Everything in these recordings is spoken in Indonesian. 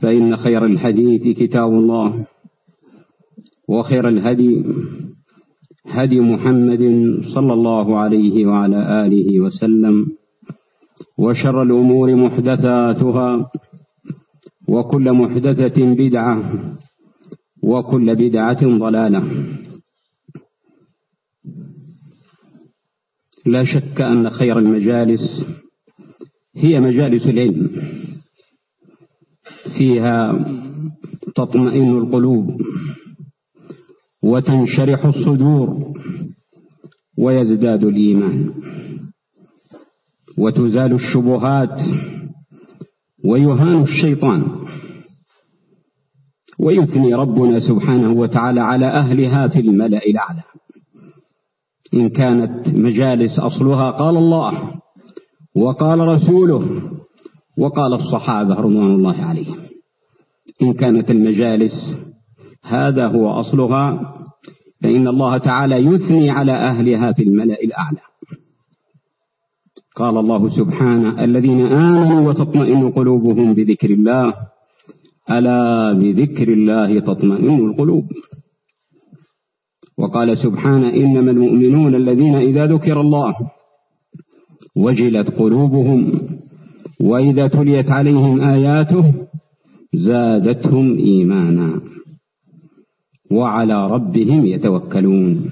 فإن خير الحديث كتاب الله وخير الهدي هدي محمد صلى الله عليه وعلى آله وسلم وشر الأمور محدثاتها وكل محدثة بدعة وكل بدعة ضلالة. لا شك أن خير المجالس هي مجالس العلم. فيها تطمئن القلوب وتنشرح الصدور ويزداد الإيمان وتزال الشبهات ويهان الشيطان ويثني ربنا سبحانه وتعالى على أهلها في الملأ الأعلى. إن كانت مجالس أصلها قال الله وقال رسوله وقال الصحابة رضوان الله عليهم. إن كانت المجالس. هذا هو أصلها. فإن الله تعالى يثني على أهلها في الملأ الأعلى. قال الله سبحانه الذين آمنوا وتطمئن قلوبهم بذكر الله. ألا بذكر الله تطمئن القلوب. وقال سبحانه إنما المؤمنون الذين إذا ذكر الله وجلت قلوبهم وإذا تليت عليهم آياته زادتهم إيمانا وعلى ربهم يتوكلون.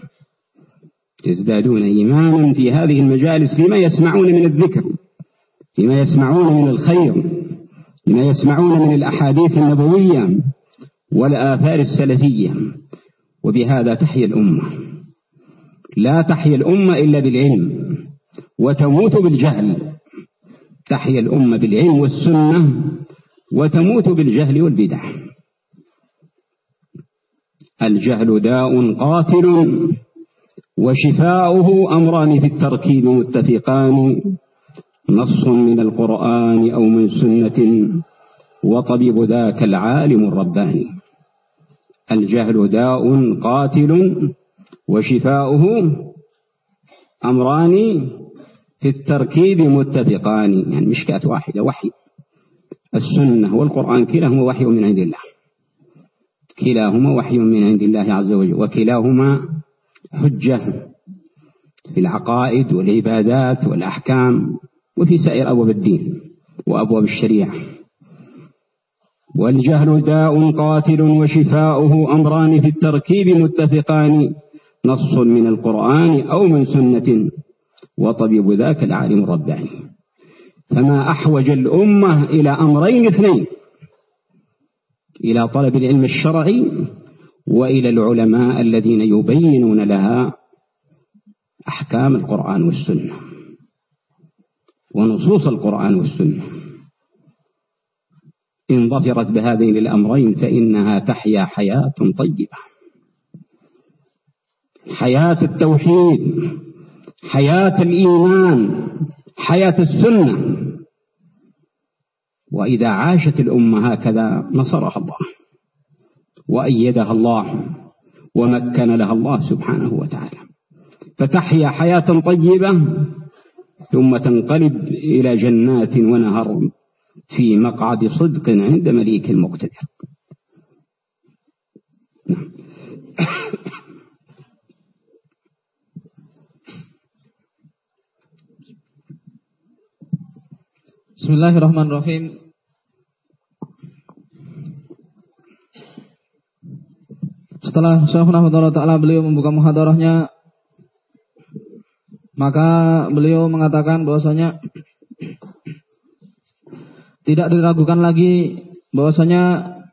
يزدادون إيمانا في هذه المجالس فيما يسمعون من الذكر فيما يسمعون من الخير فيما يسمعون من الأحاديث النبوية والآثار السلفية. وبهذا تحيا الأمة. لا تحيا الأمة إلا بالعلم وتموت بالجهل. تحيا الأمة بالعلم والسنة وتموت بالجهل والبدع. الجهل داء قاتل وشفاؤه أمران في التركيب متفقان. نص من القرآن أو من سنة وطبيب ذاك العالم الرباني. الجهل داء قاتل وشفاؤه أمران في التركيب متفقان. يعني مشكاة واحدة وحي. السنة والقرآن كلاهما وحي من عند الله. كلاهما وحي من عند الله عز وجل وكلاهما حجة في العقائد والعبادات والأحكام وفي سائر أبواب الدين وأبواب الشريعة. والجهل داء قاتل وشفاؤه أمران في التركيب متفقان نص من القرآن أو من سنة وطبيب ذاك العالم الرباني فما أحوج الأمة إلى أمرين اثنين إلى طلب العلم الشرعي وإلى العلماء الذين يبينون لها أحكام القرآن والسنة ونصوص القرآن والسنة. إن ظفرت بهذين الأمرين فإنها تحيا حياة طيبة. حياة التوحيد حياة الإيمان حياة السنة. وإذا عاشت الأمة هكذا نصرها الله وأيدها الله ومكن لها الله سبحانه وتعالى. فتحيا حياة طيبة ثم تنقلب إلى جنات ونهر في مقعد صدق عند مليك المقتدر. نعم. Bismillahirrahmanirrahim. Setelah Syekhuna Ta'ala beliau membuka muhadarahnya maka beliau mengatakan bahwasanya tidak diragukan lagi bahwasanya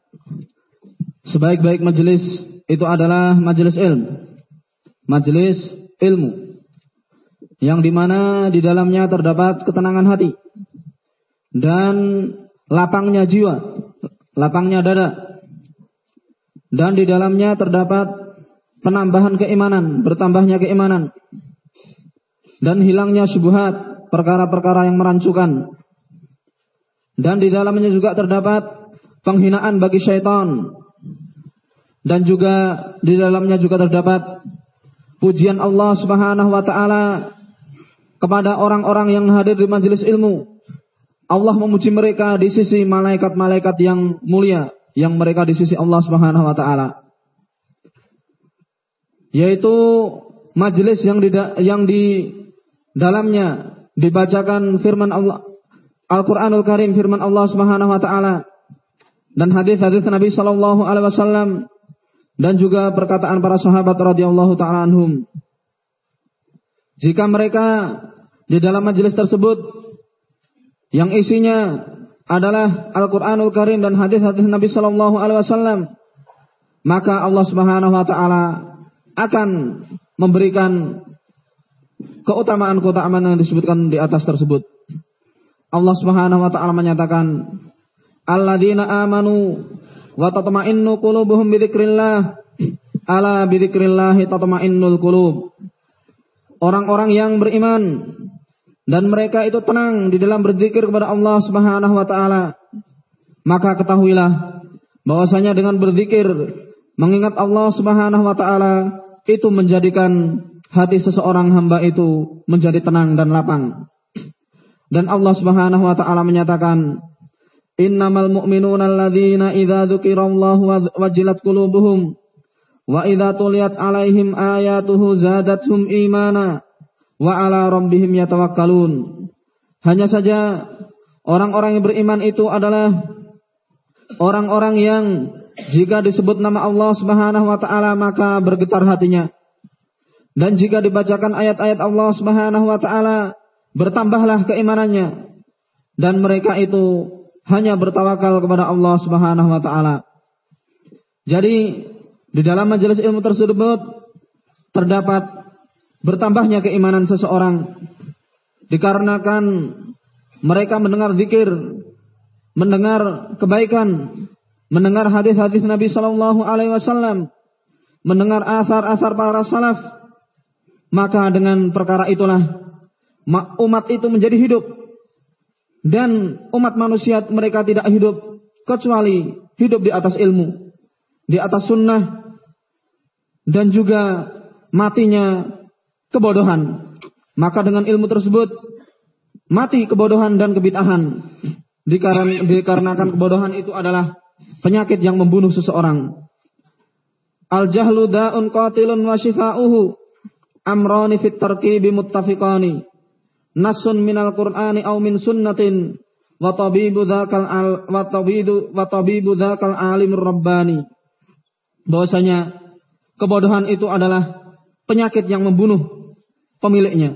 sebaik-baik majelis itu adalah majelis ilmu. Majelis ilmu yang di mana di dalamnya terdapat ketenangan hati dan lapangnya jiwa, lapangnya dada. Dan di dalamnya terdapat penambahan keimanan, bertambahnya keimanan. Dan hilangnya syubhat, perkara-perkara yang merancukan. Dan di dalamnya juga terdapat penghinaan bagi syaitan. Dan juga di dalamnya juga terdapat pujian Allah Subhanahu wa taala kepada orang-orang yang hadir di majelis ilmu Allah memuji mereka di sisi malaikat-malaikat yang mulia yang mereka di sisi Allah Subhanahu wa taala. Yaitu majelis yang di yang di dalamnya dibacakan firman Allah Al-Qur'anul Karim firman Allah Subhanahu wa taala dan hadis-hadis Nabi sallallahu alaihi wasallam dan juga perkataan para sahabat radhiyallahu taala anhum. Jika mereka di dalam majelis tersebut yang isinya adalah Al-Qur'anul Karim dan hadis-hadis Nabi sallallahu alaihi wasallam, maka Allah Subhanahu wa taala akan memberikan keutamaan-keutamaan yang disebutkan di atas tersebut. Allah Subhanahu wa taala menyatakan, "Alladzina amanu wa tatma'innu qulubuhum bi dzikrillah." Ala bi dzikrillah tatma'innul qulub. Orang-orang yang beriman dan mereka itu tenang di dalam berzikir kepada Allah Subhanahu wa taala, maka ketahuilah bahwasanya dengan berzikir mengingat Allah Subhanahu wa taala itu menjadikan hati seseorang hamba itu menjadi tenang dan lapang. Dan Allah Subhanahu wa taala menyatakan, "Innamal mu'minuna alladzina idza dzukirallahu wajilat qulubuhum wa idza tuliyat alaihim ayatuhu zadatuhum imana." Wa ala rabbihim yatawakkalun. Hanya saja orang-orang yang beriman itu adalah orang-orang yang jika disebut nama Allah Subhanahu wa taala maka bergetar hatinya. Dan jika dibacakan ayat-ayat Allah Subhanahu wa taala bertambahlah keimanannya dan mereka itu hanya bertawakal kepada Allah Subhanahu wa taala. Jadi di dalam majelis ilmu tersebut terdapat bertambahnya keimanan seseorang dikarenakan mereka mendengar zikir, mendengar kebaikan, mendengar hadis-hadis Nabi Shallallahu Alaihi Wasallam, mendengar asar-asar para salaf, maka dengan perkara itulah umat itu menjadi hidup. Dan umat manusia mereka tidak hidup kecuali hidup di atas ilmu, di atas sunnah dan juga matinya kebodohan. Maka dengan ilmu tersebut mati kebodohan dan kebitahan. Dikarenakan kebodohan itu adalah penyakit yang membunuh seseorang. Al jahlu da'un qatilun wa shifa'uhu amrani fit tarkibi muttafiqani. Nasun minal Qur'ani aw min sunnatin wa tabibu dzakal al wa tabibu wa tabibu dzakal alimur rabbani. Bahwasanya kebodohan itu adalah penyakit yang membunuh pemiliknya.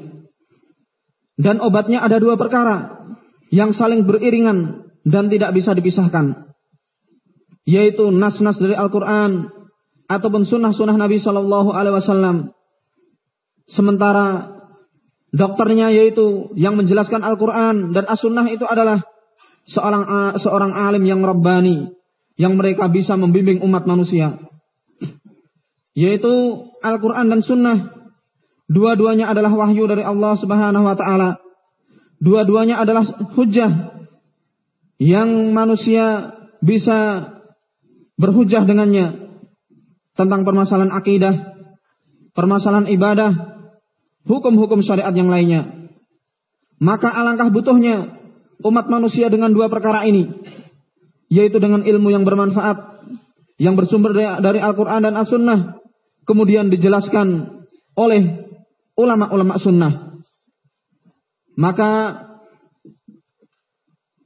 Dan obatnya ada dua perkara yang saling beriringan dan tidak bisa dipisahkan. Yaitu nas-nas dari Al-Quran ataupun sunnah-sunnah Nabi Shallallahu Alaihi Wasallam. Sementara dokternya yaitu yang menjelaskan Al-Quran dan As-Sunnah itu adalah seorang seorang alim yang rabbani yang mereka bisa membimbing umat manusia. Yaitu Al-Quran dan Sunnah Dua-duanya adalah wahyu dari Allah Subhanahu wa taala. Dua-duanya adalah hujah yang manusia bisa berhujah dengannya tentang permasalahan akidah, permasalahan ibadah, hukum-hukum syariat yang lainnya. Maka alangkah butuhnya umat manusia dengan dua perkara ini, yaitu dengan ilmu yang bermanfaat, yang bersumber dari Al-Quran dan As-Sunnah, kemudian dijelaskan oleh ulama-ulama sunnah. Maka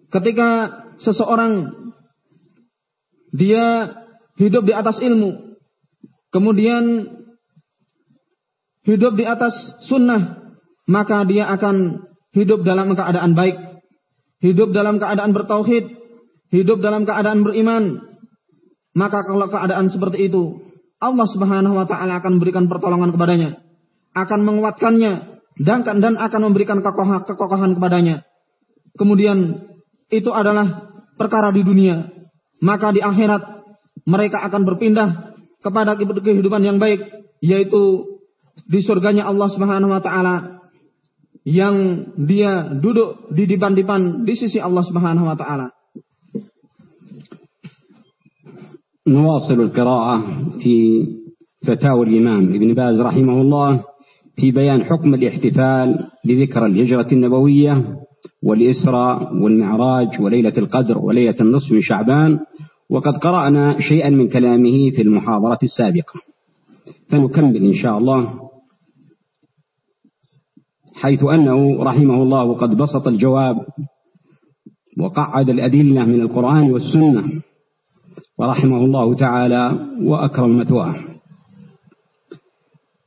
ketika seseorang dia hidup di atas ilmu, kemudian hidup di atas sunnah, maka dia akan hidup dalam keadaan baik, hidup dalam keadaan bertauhid, hidup dalam keadaan beriman. Maka kalau keadaan seperti itu, Allah Subhanahu wa taala akan berikan pertolongan kepadanya akan menguatkannya dan dan akan memberikan kekokohan, kekokohan kepadanya. Kemudian itu adalah perkara di dunia. maka di akhirat mereka akan berpindah kepada kehidupan yang baik yaitu di surganya Allah Subhanahu wa taala yang dia duduk di dipan-dipan di sisi Allah Subhanahu wa taala. نواصل القراءة في فتاوى الإمام ابن باز رحمه الله في بيان حكم الاحتفال بذكرى الهجرة النبوية والإسراء والمعراج وليلة القدر وليلة النصف من شعبان وقد قرأنا شيئا من كلامه في المحاضرة السابقة. فنكمل إن شاء الله. حيث أنه رحمه الله قد بسط الجواب وقعد الأدلة من القرآن والسنة ورحمه الله تعالى وأكرم مثواه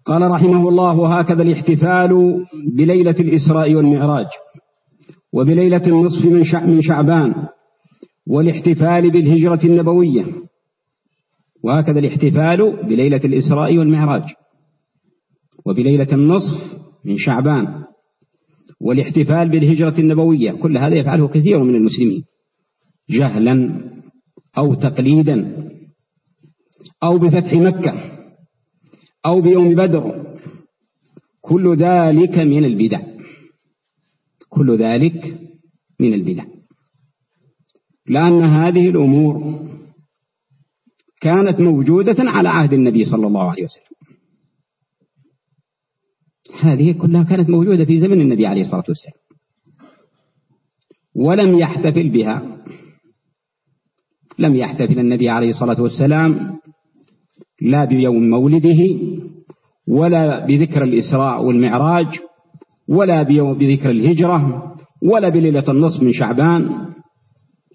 قال رحمه الله هكذا الاحتفال بليلة الإسراء والمعراج وبليلة النصف من شعبان والاحتفال بالهجرة النبوية وهكذا الاحتفال بليلة الإسراء والمعراج وبليلة النصف من شعبان والاحتفال بالهجرة النبوية كل هذا يفعله كثير من المسلمين جهلا أو تقليدا أو بفتح مكة أو بيوم بدر. كل ذلك من البدع. كل ذلك من البدع. لأن هذه الأمور كانت موجودة على عهد النبي صلى الله عليه وسلم. هذه كلها كانت موجودة في زمن النبي عليه الصلاة والسلام. ولم يحتفل بها. لم يحتفل النبي عليه الصلاة والسلام لا بيوم مولده ولا بذكر الإسراء والمعراج ولا بذكر الهجرة ولا بليلة النصف من شعبان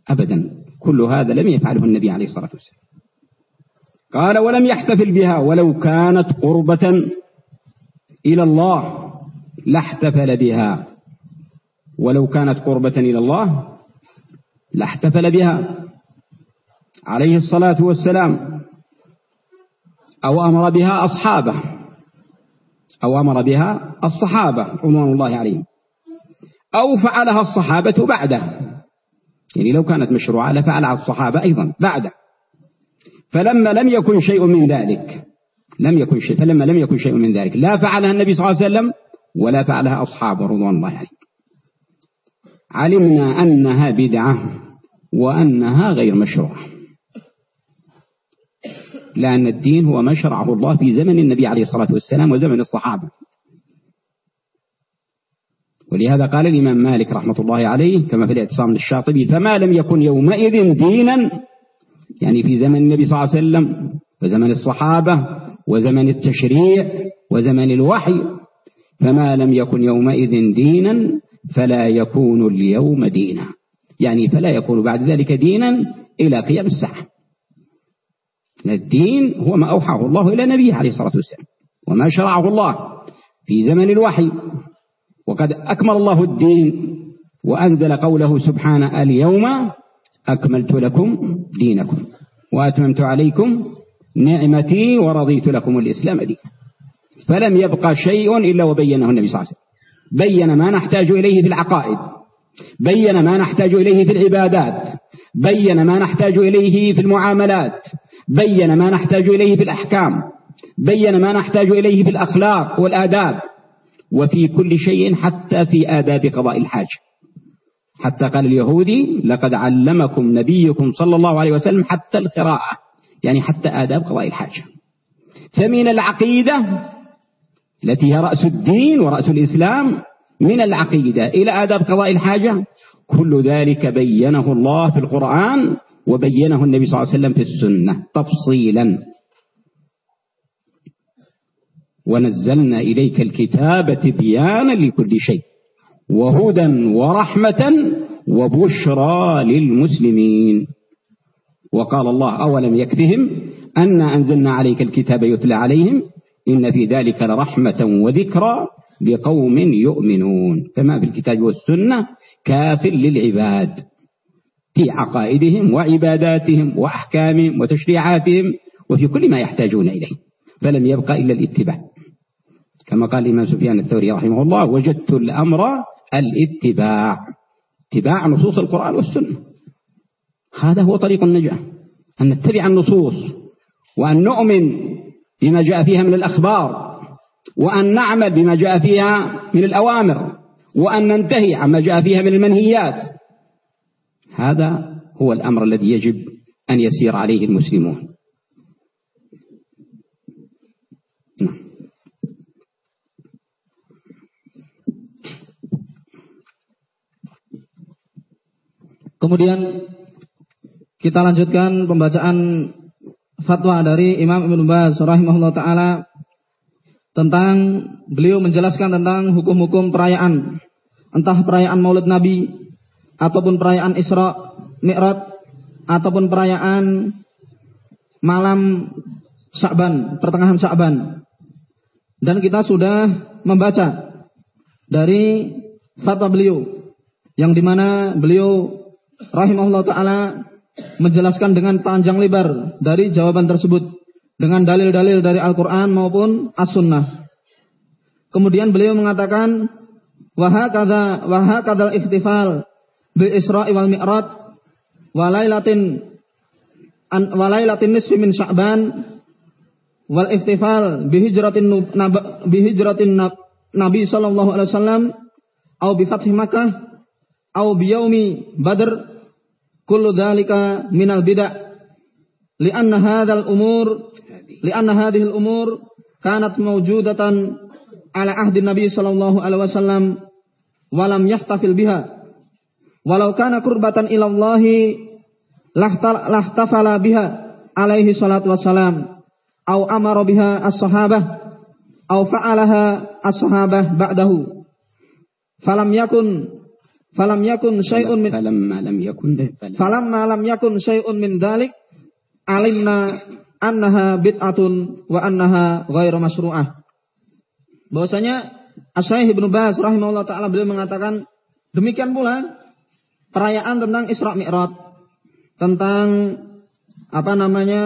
أبدا. كل هذا لم يفعله النبي عليه الصلاة والسلام. قال ولم يحتفل بها ولو كانت قربة إلى الله لاحتفل بها. ولو كانت قربة إلى الله لاحتفل بها. عليه الصلاة والسلام. أو أمر بها أصحابه. أو أمر بها الصحابة رضوان الله عليهم. أو فعلها الصحابة بعده. يعني لو كانت مشروعة لفعلها الصحابة أيضا بعده. فلما لم يكن شيء من ذلك لم يكن شيء فلما لم يكن شيء من ذلك لا فعلها النبي صلى الله عليه وسلم ولا فعلها أصحابه رضوان الله عليهم. علمنا أنها بدعة وأنها غير مشروعة. لأن الدين هو ما شرعه الله في زمن النبي عليه الصلاة والسلام وزمن الصحابة. ولهذا قال الإمام مالك رحمة الله عليه كما في الاعتصام للشاطبي فما لم يكن يومئذ دينا يعني في زمن النبي صلى الله عليه وسلم وزمن الصحابة وزمن التشريع وزمن الوحي فما لم يكن يومئذ دينا فلا يكون اليوم دينا. يعني فلا يكون بعد ذلك دينا إلى قيام الساعة. الدين هو ما أوحاه الله إلى نبيه عليه الصلاة والسلام وما شرعه الله في زمن الوحي. وقد أكمل الله الدين وأنزل قوله سبحانه اليوم أكملت لكم دينكم وأتممت عليكم نعمتي ورضيت لكم الإسلام دينا. فلم يبقى شيء إلا وبينه النبي صلى الله عليه وسلم. بين ما نحتاج إليه في العقائد بين ما نحتاج إليه في العبادات بين ما نحتاج إليه في المعاملات بين ما نحتاج إليه في الأحكام بين ما نحتاج إليه في الأخلاق والآداب وفي كل شيء حتى في آداب قضاء الحاج. حتى قال اليهودي لقد علمكم نبيكم صلى الله عليه وسلم حتى القراءة. يعني حتى آداب قضاء الحاجة فمن العقيدة التي هي رأس الدين ورأس الإسلام من العقيدة إلى آداب قضاء الحاجة كل ذلك بينه الله في القرآن وبينه النبي صلى الله عليه وسلم في السنة تفصيلا. ونزلنا إليك الكتاب تبيانا لكل شيء وهدى ورحمة وبشرى للمسلمين. وقال الله أولم يكفهم أن أنزلنا عليك الكتاب يتلى عليهم؟ إن في ذلك لرحمة وذكرى لقوم يؤمنون. فما في الكتاب والسنة كاف للعباد. في عقائدهم وعباداتهم وأحكامهم وتشريعاتهم وفي كل ما يحتاجون إليه فلم يبقى إلا الاتباع. كما قال الإمام سفيان الثوري رحمه الله وجدت الأمر الاتباع اتباع نصوص القرآن والسنة. هذا هو طريق النجاة أن نتبع النصوص وأن نؤمن بما جاء فيها من الأخبار وأن نعمل بما جاء فيها من الأوامر وأن ننتهي عما جاء فيها من المنهيات هذا هو الأمر الذي يجب أن يسير عليه المسلمون نعم Kemudian kita lanjutkan pembacaan fatwa dari Imam Ibnu Baz rahimahullah taala tentang beliau menjelaskan tentang hukum-hukum perayaan entah perayaan Maulid Nabi ataupun perayaan Isra Mi'raj ataupun perayaan malam Sya'ban, pertengahan Sya'ban. Dan kita sudah membaca dari fatwa beliau yang di mana beliau rahimahullah taala menjelaskan dengan panjang lebar dari jawaban tersebut dengan dalil-dalil dari Al-Qur'an maupun As-Sunnah. Kemudian beliau mengatakan wahakadha wahakadzal ihtifal bil Isra'i wal Mi'raj walailatin an walailatin nisfi min Sya'ban wal ihtifal bi hijratin bi hijratin Nabi sallallahu alaihi wasallam au bi fathi Makkah au bi yaumi Badr kullu dzalika minal bid'ah. Li'anna hadzal umur li'anna hadhihi al-umur kanat mawjudatan ala ahdi Nabi sallallahu alaihi wasallam wa lam yahtafil biha walau kana qurbatan ila Allah lahtafala biha alaihi salatu wassalam au amara biha as-sahabah au fa'alaha as-sahabah ba'dahu. Falam yakun falam yakun syai'un min falamma lam yakun falamma lam yakun syai'un min dalik alimna annaha bid'atun wa annaha ghairu masru'ah. Bahwasanya Asy-Syaikh Ibnu Baz rahimahullah taala beliau mengatakan demikian pula perayaan tentang Isra Mi'raj. Tentang apa namanya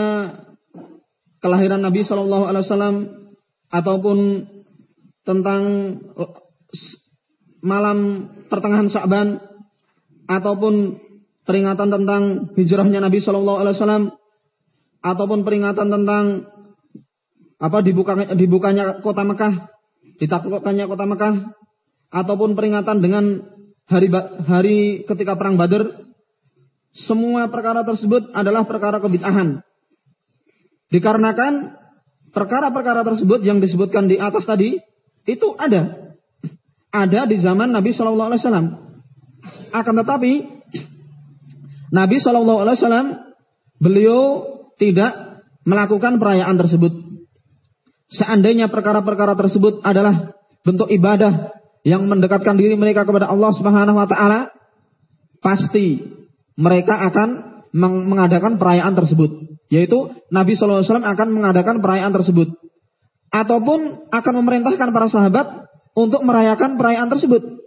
kelahiran Nabi Shallallahu alaihi wasallam ataupun tentang malam pertengahan Sya'ban ataupun peringatan tentang hijrahnya Nabi Shallallahu Alaihi Wasallam ataupun peringatan tentang apa dibukanya, dibukanya kota Mekah, ditaklukkannya kota Mekah, ataupun peringatan dengan hari hari ketika perang Badar, semua perkara tersebut adalah perkara kebid'ahan. Dikarenakan perkara-perkara tersebut yang disebutkan di atas tadi itu ada ada di zaman Nabi Shallallahu Alaihi Wasallam. Akan tetapi Nabi Shallallahu Alaihi Wasallam beliau tidak melakukan perayaan tersebut. Seandainya perkara-perkara tersebut adalah bentuk ibadah yang mendekatkan diri mereka kepada Allah Subhanahu Wa Taala, pasti mereka akan mengadakan perayaan tersebut. Yaitu Nabi Shallallahu Alaihi Wasallam akan mengadakan perayaan tersebut, ataupun akan memerintahkan para sahabat untuk merayakan perayaan tersebut.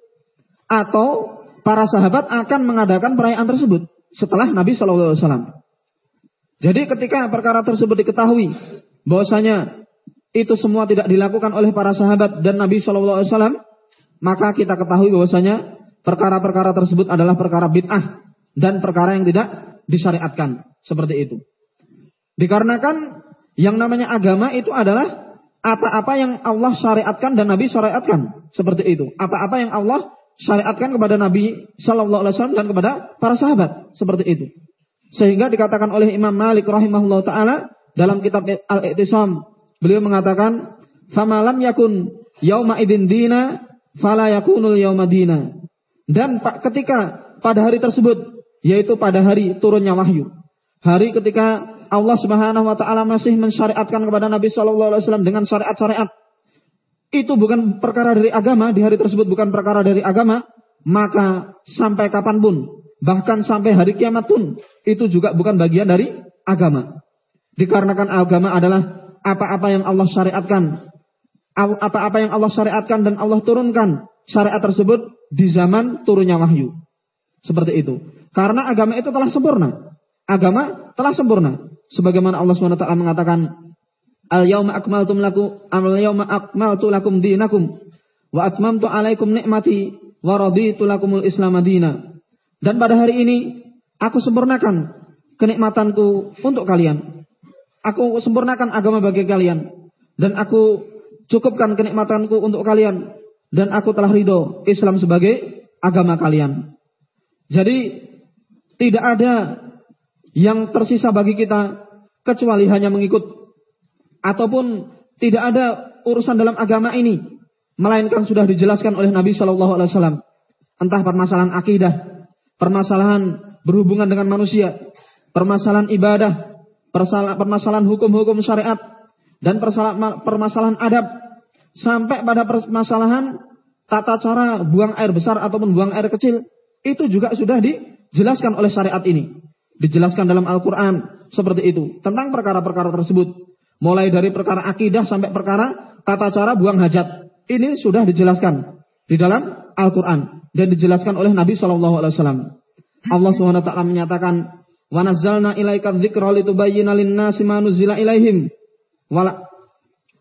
Atau para sahabat akan mengadakan perayaan tersebut setelah Nabi Shallallahu Alaihi Wasallam. Jadi ketika perkara tersebut diketahui bahwasanya itu semua tidak dilakukan oleh para sahabat dan Nabi Shallallahu Alaihi Wasallam, maka kita ketahui bahwasanya perkara-perkara tersebut adalah perkara bid'ah dan perkara yang tidak disyariatkan seperti itu. Dikarenakan yang namanya agama itu adalah apa-apa yang Allah syariatkan dan Nabi syariatkan seperti itu. Apa-apa yang Allah syariatkan kepada Nabi Shallallahu Alaihi Wasallam dan kepada para sahabat seperti itu. Sehingga dikatakan oleh Imam Malik rahimahullah taala dalam kitab Al-I'tisam beliau mengatakan famalam yakun yauma idin dina fala yakunul yauma dina. Dan ketika pada hari tersebut yaitu pada hari turunnya wahyu. Hari ketika Allah Subhanahu wa taala masih mensyariatkan kepada Nabi wasallam dengan syariat-syariat itu bukan perkara dari agama, di hari tersebut bukan perkara dari agama, maka sampai kapan pun, bahkan sampai hari kiamat pun, itu juga bukan bagian dari agama. Dikarenakan agama adalah apa-apa yang Allah syariatkan, apa-apa yang Allah syariatkan dan Allah turunkan syariat tersebut di zaman turunnya wahyu. Seperti itu. Karena agama itu telah sempurna. Agama telah sempurna. Sebagaimana Allah SWT mengatakan, Al-yawma akmaltu lakum al-yawma akmaltu lakum dinakum wa atmamtu alaikum nikmati wa raditu lakumul Islam madina. Dan pada hari ini aku sempurnakan kenikmatanku untuk kalian. Aku sempurnakan agama bagi kalian. Dan aku cukupkan kenikmatanku untuk kalian. Dan aku telah ridho Islam sebagai agama kalian. Jadi tidak ada yang tersisa bagi kita kecuali hanya mengikut ataupun tidak ada urusan dalam agama ini melainkan sudah dijelaskan oleh Nabi Shallallahu Alaihi Wasallam entah permasalahan akidah, permasalahan berhubungan dengan manusia, permasalahan ibadah, permasalahan hukum-hukum syariat, dan permasalahan adab, sampai pada permasalahan tata cara buang air besar ataupun buang air kecil, itu juga sudah dijelaskan oleh syariat ini. Dijelaskan dalam Al-Quran seperti itu. Tentang perkara-perkara tersebut. Mulai dari perkara akidah sampai perkara tata cara buang hajat. Ini sudah dijelaskan di dalam Al-Quran. Dan dijelaskan oleh Nabi SAW. Allah SWT menyatakan, Wala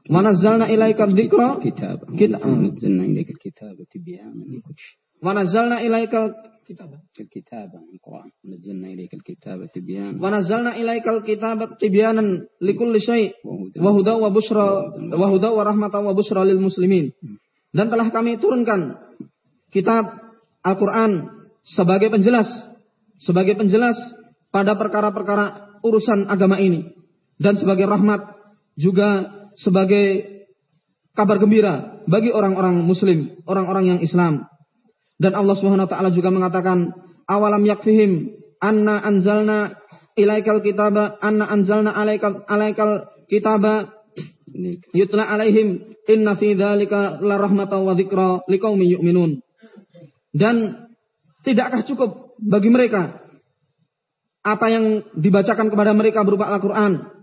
mana zalna ilaika dzikra kitab. Kita oh, anzalna ilaika kitab tibyan likull shay. Manazzalna ilaika kitab. Kitab al-Qur'an. Manazzalna ilaika kitab tibyan. Manazzalna ilaika kitab tibyanan likulli shay wa huda wa bushra wa huda wa rahmatan wa bushra lil muslimin. Dan telah kami turunkan kitab Al-Qur'an sebagai penjelas sebagai penjelas pada perkara-perkara urusan agama ini dan sebagai rahmat juga sebagai kabar gembira bagi orang-orang muslim, orang-orang yang Islam. Dan Allah Subhanahu wa taala juga mengatakan, "Awalam yakfihim anna anzalna ilaikal kitaba anna anzalna alaikal alaikal kitaba yutla alaihim inna fi dzalika la rahmatan wa dzikra liqaumin yu'minun." Dan tidakkah cukup bagi mereka apa yang dibacakan kepada mereka berupa Al-Qur'an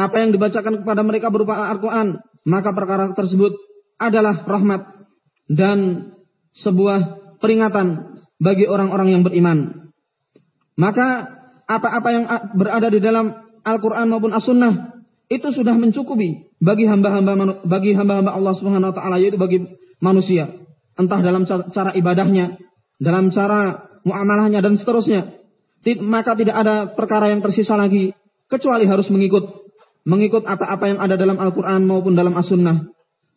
apa yang dibacakan kepada mereka berupa Al-Quran, maka perkara tersebut adalah rahmat dan sebuah peringatan bagi orang-orang yang beriman. Maka apa-apa yang berada di dalam Al-Quran maupun As-Sunnah itu sudah mencukupi bagi hamba-hamba bagi hamba-hamba Allah Subhanahu wa taala yaitu bagi manusia. Entah dalam cara ibadahnya, dalam cara muamalahnya dan seterusnya. Maka tidak ada perkara yang tersisa lagi kecuali harus mengikut mengikut apa-apa yang ada dalam Al-Quran maupun dalam As-Sunnah.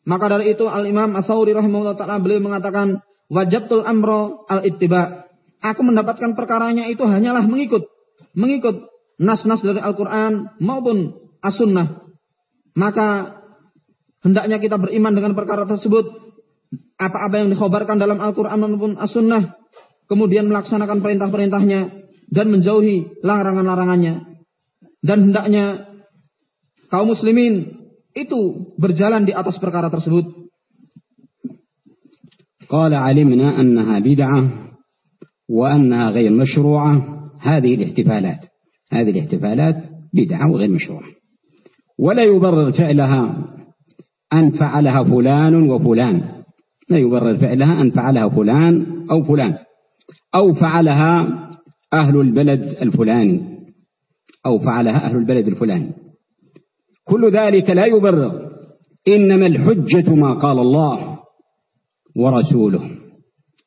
Maka dari itu Al-Imam As-Sawri rahimahullah ta'ala beliau mengatakan, Wajabtul amro al-ittiba. Aku mendapatkan perkaranya itu hanyalah mengikut. Mengikut nas-nas dari Al-Quran maupun As-Sunnah. Maka hendaknya kita beriman dengan perkara tersebut. Apa-apa yang dikhobarkan dalam Al-Quran maupun As-Sunnah. Kemudian melaksanakan perintah-perintahnya. Dan menjauhi larangan-larangannya. Dan hendaknya kaum muslimin itu berjalan di atas perkara tersebut. قال علمنا أنها بدعة وأنها غير مشروعة هذه الاحتفالات هذه الاحتفالات بدعة وغير مشروعة ولا يبرر فعلها أن فعلها فلان وفلان لا يبرر فعلها أن فعلها فلان أو فلان أو فعلها أهل البلد الفلاني أو فعلها أهل البلد الفلاني كل ذلك لا يبرر. إنما الحجة ما قال الله ورسوله.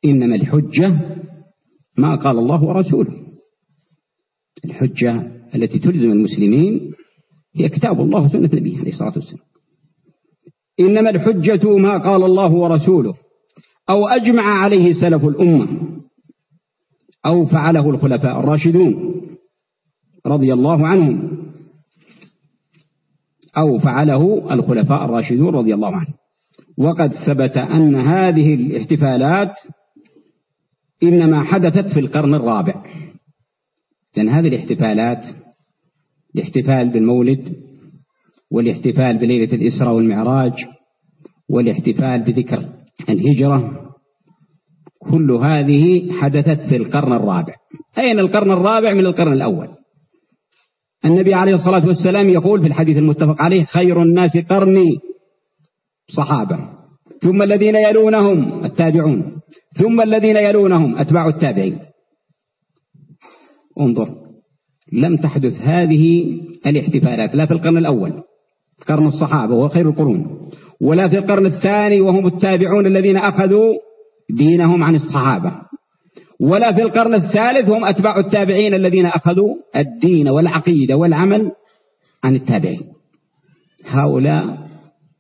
إنما الحجة ما قال الله ورسوله. الحجة التي تلزم المسلمين هي كتاب الله وسنة نبيه عليه الصلاة والسلام. إنما الحجة ما قال الله ورسوله. أو أجمع عليه سلف الأمة. أو فعله الخلفاء الراشدون رضي الله عنهم. أو فعله الخلفاء الراشدون رضي الله عنهم. وقد ثبت أن هذه الاحتفالات إنما حدثت في القرن الرابع. لأن هذه الاحتفالات الاحتفال بالمولد والاحتفال بليلة الإسراء والمعراج والاحتفال بذكر الهجرة كل هذه حدثت في القرن الرابع. أين القرن الرابع من القرن الأول؟ النبي عليه الصلاة والسلام يقول في الحديث المتفق عليه خير الناس قرني. صحابة. ثم الذين يلونهم التابعون. ثم الذين يلونهم أتباع التابعين. انظر لم تحدث هذه الاحتفالات لا في القرن الأول قرن الصحابة وهو خير القرون ولا في القرن الثاني وهم التابعون الذين أخذوا دينهم عن الصحابة. ولا في القرن الثالث هم أتباع التابعين الذين أخذوا الدين والعقيدة والعمل عن التابعين. هؤلاء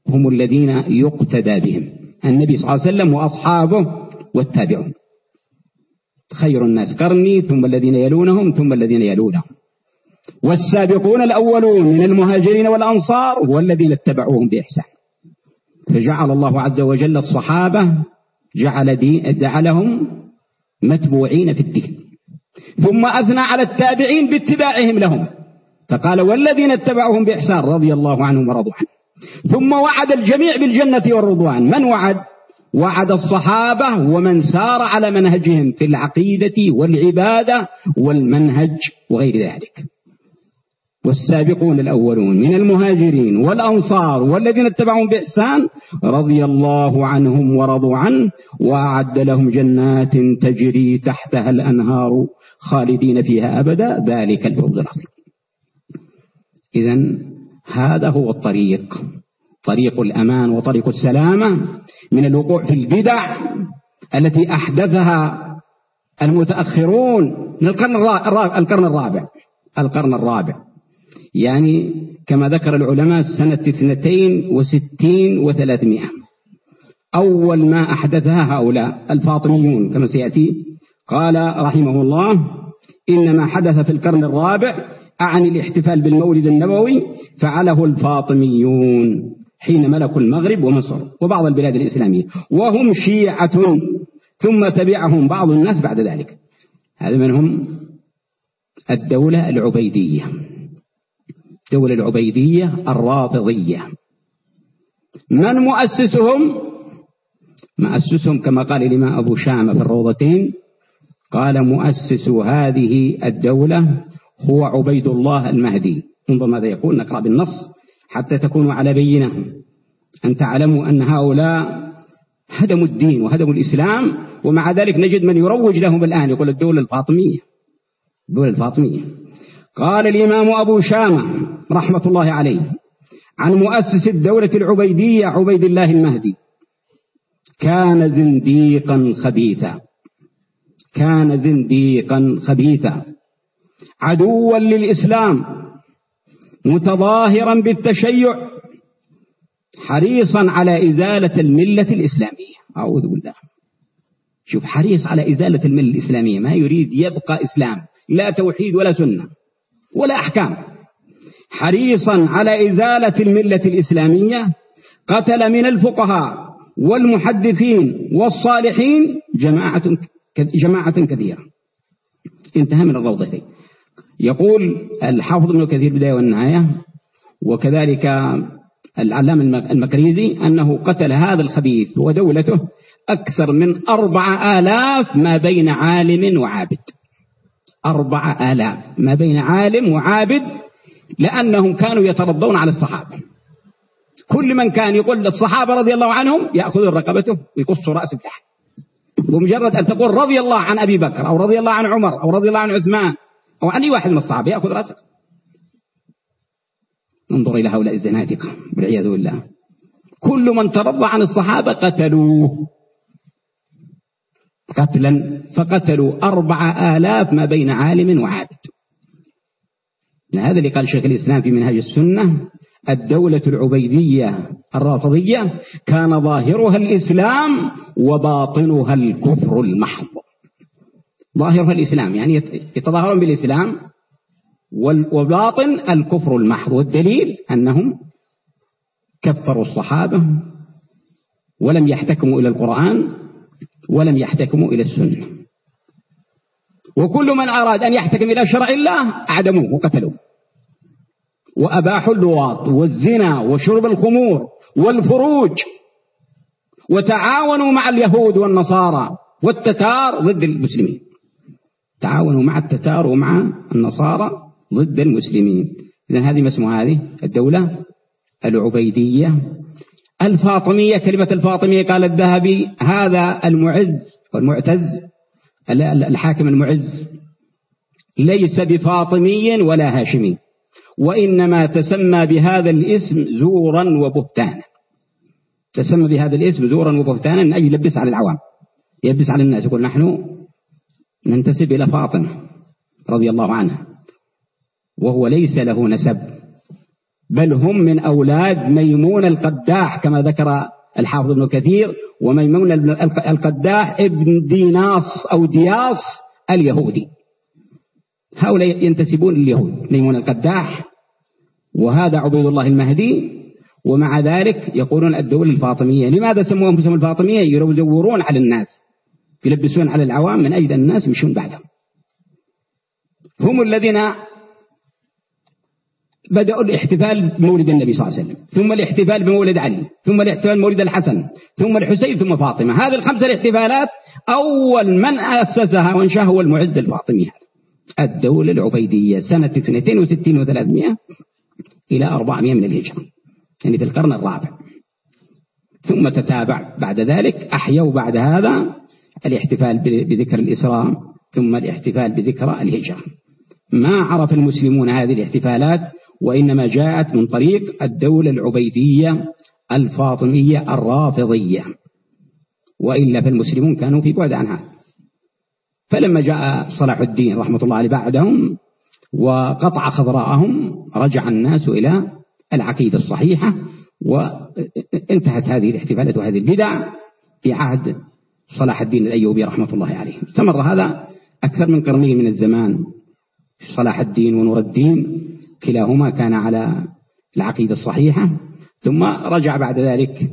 هم الذين يقتدى بهم. النبي صلى الله عليه وسلم وأصحابه والتابعون. خير الناس قرني ثم الذين يلونهم ثم الذين يلونهم. والسابقون الأولون من المهاجرين والأنصار والذين اتبعوهم بإحسان. فجعل الله عز وجل الصحابة جعل دي جعلهم متبوعين في الدين. ثم أثنى على التابعين باتباعهم لهم. فقال والذين اتبعوهم بإحسان رضي الله عنهم ورضوا عنه. ثم وعد الجميع بالجنة والرضوان. من وعد؟ وعد الصحابة ومن سار على منهجهم في العقيدة والعبادة والمنهج وغير ذلك. والسابقون الأولون من المهاجرين والأنصار والذين اتبعهم بإحسان رضي الله عنهم ورضوا عنه وأعد لهم جنات تجري تحتها الأنهار خالدين فيها أبدا. ذلك الفوز العظيم إذا هذا هو الطريق طريق الأمان وطريق السلامة من الوقوع في البدع التي أحدثها المتأخرون من القرن الرابع القرن الرابع القرن الرابع. يعني كما ذكر العلماء سنة اثنتين وستين وثلاثمائة. أول ما أحدثها هؤلاء الفاطميون كما سيأتي. قال رحمه الله إنما حدث في القرن الرابع أعني الاحتفال بالمولد النبوي فعله الفاطميون حين ملكوا المغرب ومصر وبعض البلاد الإسلامية. وهم شيعة ثم تبعهم بعض الناس بعد ذلك. هذا منهم الدولة العبيدية. الدولة العبيدية الرافضية. من مؤسسهم؟ مؤسسهم كما قال الإمام أبو شامة في الروضتين قال مؤسس هذه الدولة هو عبيد الله المهدي. انظر ماذا يقول نقرأ بالنص حتى تكونوا على بينة. أن تعلموا أن هؤلاء هدموا الدين وهدموا الإسلام ومع ذلك نجد من يروج لهم الآن يقول الدولة الفاطمية. الدولة الفاطمية. قال الإمام أبو شامة رحمة الله عليه عن مؤسس الدولة العبيدية عبيد الله المهدي كان زنديقا خبيثا كان زنديقا خبيثا عدوا للإسلام متظاهرا بالتشيع حريصا على إزالة الملة الإسلامية. أعوذ بالله. شوف حريص على إزالة الملة الإسلامية ما يريد يبقى إسلام لا توحيد ولا سنة. ولا أحكام. حريصا على إزالة الملة الإسلامية قتل من الفقهاء والمحدثين والصالحين جماعة جماعة كثيرة. انتهى من الروضتين يقول الحافظ ابن كثير بداية والنهاية وكذلك العلام المكريزي أنه قتل هذا الخبيث ودولته أكثر من أربع آلاف ما بين عالم وعابد. أربع آلاف. ما بين عالم وعابد لأنهم كانوا يترضون على الصحابة. كل من كان يقول للصحابة رضي الله عنهم يأخذون رقبته ويقص رأسه تحت. بمجرد أن تقول رضي الله عن أبي بكر أو رضي الله عن عمر أو رضي الله عن عثمان أو عن أي واحد من الصحابة يأخذ رأسه. انظر إلى هؤلاء الزنادقة والعياذ بالله. كل من ترضى عن الصحابة قتلوه. قتلا فقتلوا أربع آلاف ما بين عالم وعابد. هذا اللي قال شيخ الإسلام في منهج السنة. الدولة العبيدية الرافضية كان ظاهرها الإسلام وباطنها الكفر المحض. ظاهرها الإسلام يعني يتظاهرون بالإسلام وباطن الكفر المحض. والدليل أنهم كفروا الصحابة ولم يحتكموا إلى القرآن ولم يحتكموا إلى السنة. وكل من أراد أن يحتكم إلى شرع الله أعدموه وقتلوه. وأباحوا اللواط والزنا وشرب الخمور والفروج. وتعاونوا مع اليهود والنصارى والتتار ضد المسلمين. تعاونوا مع التتار ومع النصارى ضد المسلمين. إذن هذه ما اسمها هذه؟ الدولة العبيدية الفاطمية كلمة الفاطمية قال الذهبي هذا المعز والمعتز الحاكم المعز ليس بفاطمي ولا هاشمي وإنما تسمى بهذا الاسم زورا وبهتانا. تسمى بهذا الاسم زورا وبهتانا من أجل يلبس على العوام يلبس على الناس يقول نحن ننتسب إلى فاطمة رضي الله عنها وهو ليس له نسب. بل هم من أولاد ميمون القداح كما ذكر الحافظ ابن كثير وميمون القداح ابن ديناص أو دياص اليهودي. هؤلاء ينتسبون لليهود ميمون القداح وهذا عبيد الله المهدي ومع ذلك يقولون الدولة الفاطمية. لماذا سموهم انفسهم الفاطمية؟ يزورون على الناس يلبسون على العوام من أجل الناس يمشون بعدهم. هم الذين بدأوا الاحتفال بمولد النبي صلى الله عليه وسلم ثم الاحتفال بمولد علي ثم الاحتفال بمولد الحسن ثم الحسين ثم فاطمة. هذه الخمسة الاحتفالات أول من أسسها وانشاها هو المعز الفاطمي. الدولة العبيدية سنة 62 و300 إلى 400 من الهجرة يعني في القرن الرابع. ثم تتابع بعد ذلك أحيوا بعد هذا الاحتفال بذكر الإسراء ثم الاحتفال بذكرى الهجرة. ما عرف المسلمون هذه الاحتفالات؟ وإنما جاءت من طريق الدولة العبيدية الفاطمية الرافضية. وإلا فالمسلمون كانوا في بعد عنها. فلما جاء صلاح الدين رحمة الله عليه بعدهم وقطع خضراءهم رجع الناس إلى العقيدة الصحيحة وانتهت هذه الاحتفالات وهذه البدع في عهد صلاح الدين الأيوبي رحمة الله عليه. استمر هذا أكثر من قرنين من الزمان. صلاح الدين ونور الدين كلاهما كان على العقيدة الصحيحة ثم رجع بعد ذلك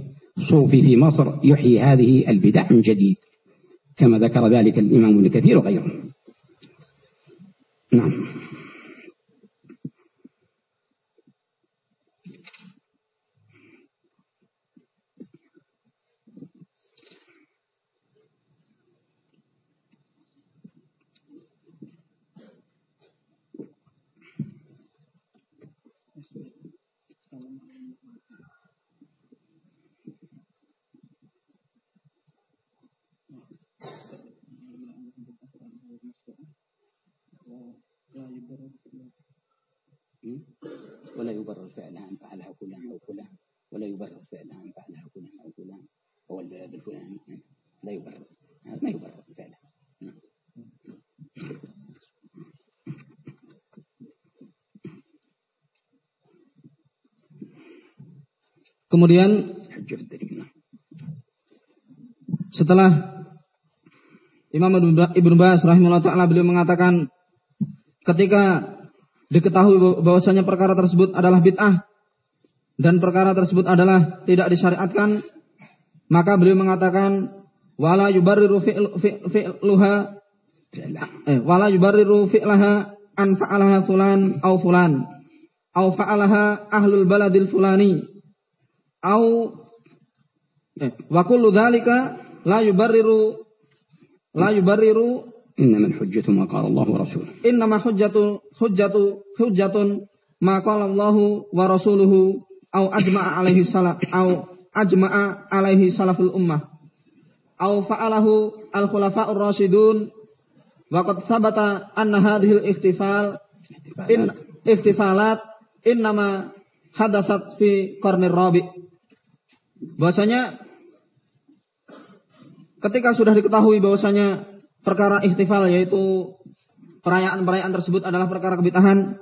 صوفي في مصر يحيي هذه البدع من جديد كما ذكر ذلك الإمام ابن كثير وغيره نعم. ولا يبرر فعلها أن فعلها فلان أو فلان ولا يبرر فعلها أن فعلها فلان أو فلان أو البلد الفلاني لا يبرر هذا ما يبرر فعلها Kemudian setelah Imam Ibn Bas rahimahullah ta'ala beliau mengatakan ketika diketahui bahwasanya perkara tersebut adalah bid'ah. Dan perkara tersebut adalah tidak disyariatkan. Maka beliau mengatakan wala yubarriru fi'luha eh, wala yubarriru fi'laha an fa'alaha fulan au fulan. Au fa'alaha ahlul baladil fulani. Au eh, wa kullu dzalika la yubarriru la yubarriru إنما الحجة ما قال الله ورسوله إنما حجة حجة حجة ما قال الله ورسوله أو أجمع عليه السلف أو أجمع عليه سلف الأمة أو فعله الخلفاء الراشدون وقد ثبت أن هذه الاحتفال إن احتفالات إنما حدثت في قرن الرابع bahwasanya ketika sudah diketahui bahwasanya perkara ihtifal yaitu perayaan-perayaan tersebut adalah perkara kebitahan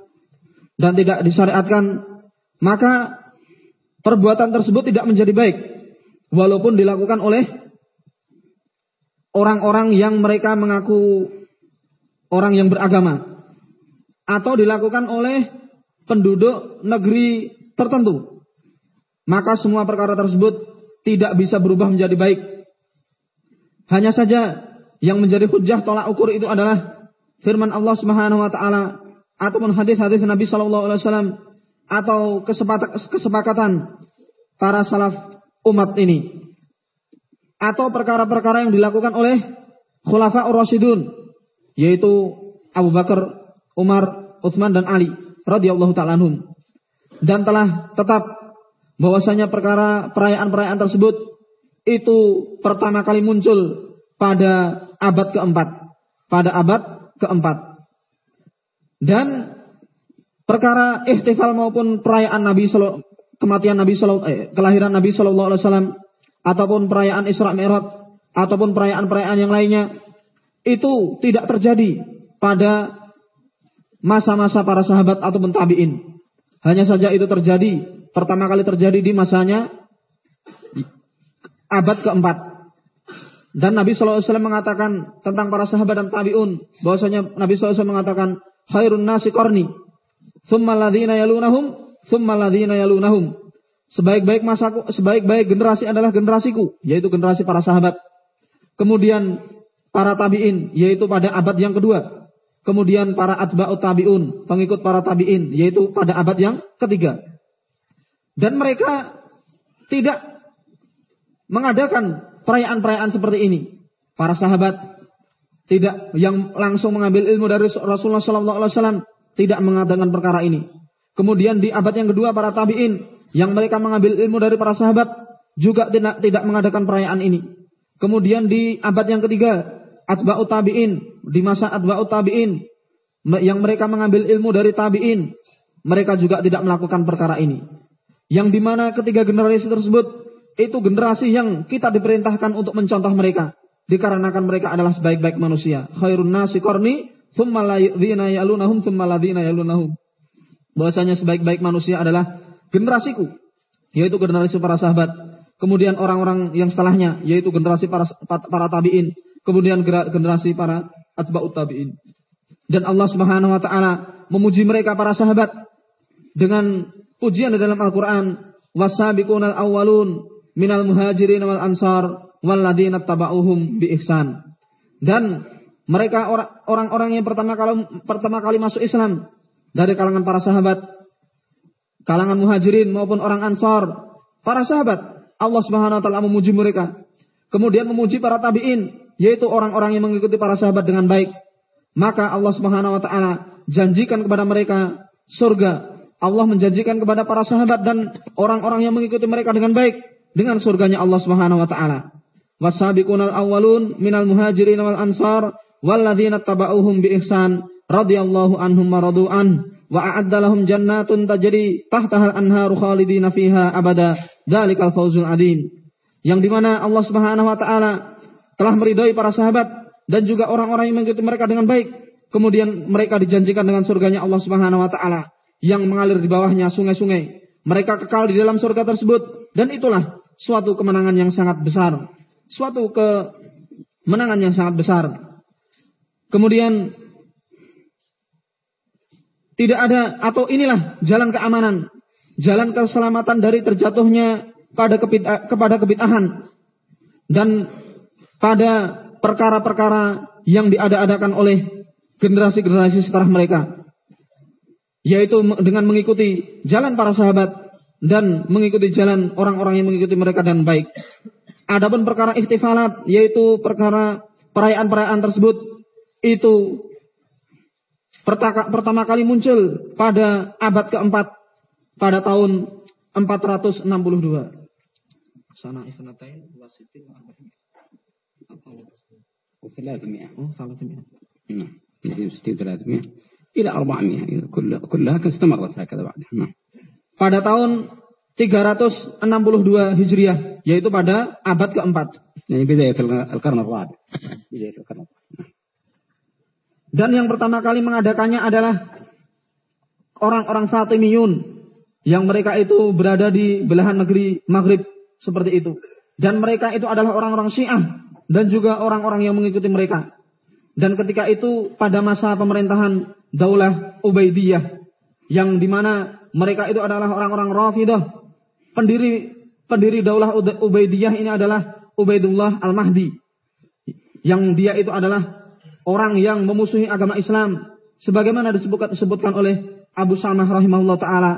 dan tidak disyariatkan, maka perbuatan tersebut tidak menjadi baik walaupun dilakukan oleh orang-orang yang mereka mengaku orang yang beragama atau dilakukan oleh penduduk negeri tertentu. Maka semua perkara tersebut tidak bisa berubah menjadi baik. Hanya saja yang menjadi hujah tolak ukur itu adalah firman Allah Subhanahu wa taala ataupun hadis-hadis Nabi sallallahu alaihi wasallam atau kesepakatan para salaf umat ini atau perkara-perkara yang dilakukan oleh khulafaur rasyidun yaitu Abu Bakar, Umar, Utsman dan Ali radhiyallahu taala anhum. Dan telah tetap bahwasanya perkara perayaan-perayaan tersebut itu pertama kali muncul pada abad keempat. Pada abad keempat. Dan perkara ihtifal maupun perayaan Nabi kematian Nabi eh, kelahiran Nabi Sallallahu Alaihi Wasallam ataupun perayaan Isra Mi'raj ataupun perayaan-perayaan yang lainnya itu tidak terjadi pada masa-masa para sahabat ataupun tabi'in. Hanya saja itu terjadi pertama kali terjadi di masanya abad keempat. Dan Nabi SAW mengatakan tentang para sahabat dan tabi'un. bahwasanya Nabi SAW mengatakan khairun nasi korni. Thumma ladhina yalunahum. Thumma ladhina yalunahum. Sebaik-baik masaku, sebaik-baik generasi adalah generasiku, yaitu generasi para sahabat. Kemudian para tabi'in, yaitu pada abad yang kedua. Kemudian para atba'ut tabi'un, pengikut para tabi'in, yaitu pada abad yang ketiga. Dan mereka tidak mengadakan perayaan-perayaan seperti ini. Para sahabat tidak yang langsung mengambil ilmu dari Rasulullah Wasallam tidak mengadakan perkara ini. Kemudian di abad yang kedua para tabiin yang mereka mengambil ilmu dari para sahabat juga tidak tidak mengadakan perayaan ini. Kemudian di abad yang ketiga atba'ut tabi'in, di masa atba'ut tabi'in yang mereka mengambil ilmu dari tabi'in, mereka juga tidak melakukan perkara ini. Yang di mana ketiga generasi tersebut itu generasi yang kita diperintahkan untuk mencontoh mereka. Dikarenakan mereka adalah sebaik-baik manusia. Khairun nasi korni, thumma yalunahum, thumma yalunahum. Bahwasanya sebaik-baik manusia adalah generasiku. Yaitu generasi para sahabat. Kemudian orang-orang yang setelahnya, yaitu generasi para, para tabi'in kemudian generasi para atba'ut tabi'in. Dan Allah Subhanahu wa taala memuji mereka para sahabat dengan pujian di dalam Al-Qur'an, "Wasabiqunal awwalun minal muhajirin wal ansar walladzina tabauhum bi ihsan." Dan mereka orang-orang yang pertama kali pertama kali masuk Islam dari kalangan para sahabat, kalangan muhajirin maupun orang ansar, para sahabat, Allah Subhanahu wa taala memuji mereka. Kemudian memuji para tabi'in yaitu orang-orang yang mengikuti para sahabat dengan baik, maka Allah Subhanahu wa taala janjikan kepada mereka surga. Allah menjanjikan kepada para sahabat dan orang-orang yang mengikuti mereka dengan baik dengan surganya Allah Subhanahu wa taala. Wasabiqunal awwalun minal muhajirin wal ansar walladzina tabauhum bi ihsan radhiyallahu anhum maradu'an wa a'adda lahum jannatun tajri tahtaha al-anharu khalidina fiha abada. Dzalikal fawzul adzim. Yang di mana Allah Subhanahu wa taala telah meridhoi para sahabat dan juga orang-orang yang mengikuti mereka dengan baik. Kemudian mereka dijanjikan dengan surganya Allah Subhanahu wa taala yang mengalir di bawahnya sungai-sungai. Mereka kekal di dalam surga tersebut dan itulah suatu kemenangan yang sangat besar. Suatu kemenangan yang sangat besar. Kemudian tidak ada atau inilah jalan keamanan, jalan keselamatan dari terjatuhnya pada kepada kebitahan dan pada perkara-perkara yang diada-adakan oleh generasi-generasi setelah mereka. Yaitu dengan mengikuti jalan para sahabat dan mengikuti jalan orang-orang yang mengikuti mereka dan baik. Adapun perkara ikhtifalat yaitu perkara perayaan-perayaan tersebut itu pertama kali muncul pada abad keempat pada tahun 462. Sana isnatain wasitin وثلاثمائة ثلاثمائة نعم 260 300 إلى 400 كل كلها استمرت هكذا بعد نعم pada tahun 362 Hijriah yaitu pada abad keempat. Bidayat al-qarn al-rabi. Bidayat al-qarn Dan yang pertama kali mengadakannya adalah orang-orang Fatimiyun yang mereka itu berada di belahan negeri Maghrib seperti itu. Dan mereka itu adalah orang-orang Syiah dan juga orang-orang yang mengikuti mereka. Dan ketika itu pada masa pemerintahan Daulah Ubaidiyah yang di mana mereka itu adalah orang-orang Rafidah. Pendiri pendiri Daulah Ubaidiyah ini adalah Ubaidullah Al-Mahdi. Yang dia itu adalah orang yang memusuhi agama Islam sebagaimana disebutkan, oleh Abu Samah rahimahullah taala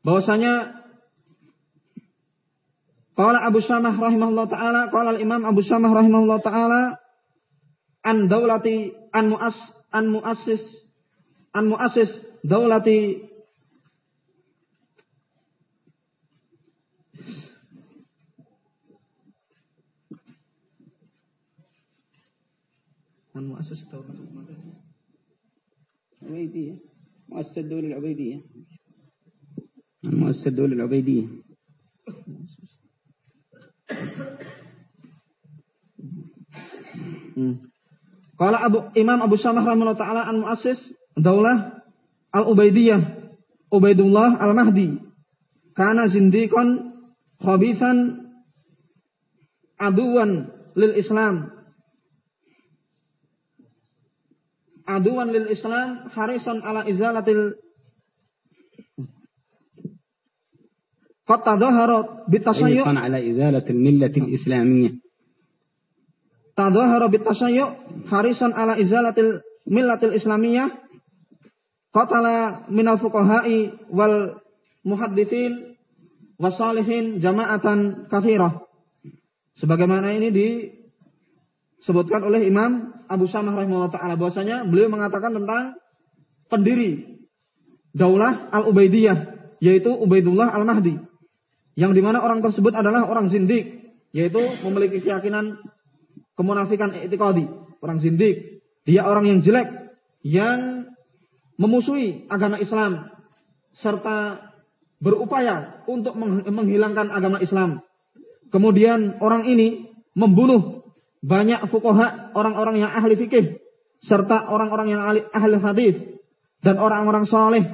bahwasanya Qala Abu Samah rahimahullah taala, qala al-Imam Abu Samah rahimahullah taala an daulati an muas an muassis an muassis دولتي عن مؤسسة الدولة العبيدية مؤسسة الدولة العبيدية عن مؤسسة الدولة العبيدية قال أبو إمام أبو سامح رحمه الله تعالى عن مؤسس دولة Al-Ubaidiyah Ubaidullah Al-Mahdi karena zindiqan khabithan aduan lil Islam aduan lil Islam harisan ala izalatil قد تظاهر بالتشيع على إزالة الملة الإسلامية tadhahara bitasayyu harisan ala izalatil millatil islamiyah qatala minal fuqaha'i wal muhaddithin wasalihin jama'atan kathirah sebagaimana ini disebutkan oleh Imam Abu Samah rahimahullah taala bahwasanya beliau mengatakan tentang pendiri Daulah Al-Ubaidiyah yaitu Ubaidullah Al-Mahdi yang di mana orang tersebut adalah orang zindik yaitu memiliki keyakinan kemunafikan etikadi, orang zindik. Dia orang yang jelek, yang memusuhi agama Islam, serta berupaya untuk menghilangkan agama Islam. Kemudian orang ini membunuh banyak fukoha, orang-orang yang ahli fikih, serta orang-orang yang ahli, ahli hadis dan orang-orang soleh.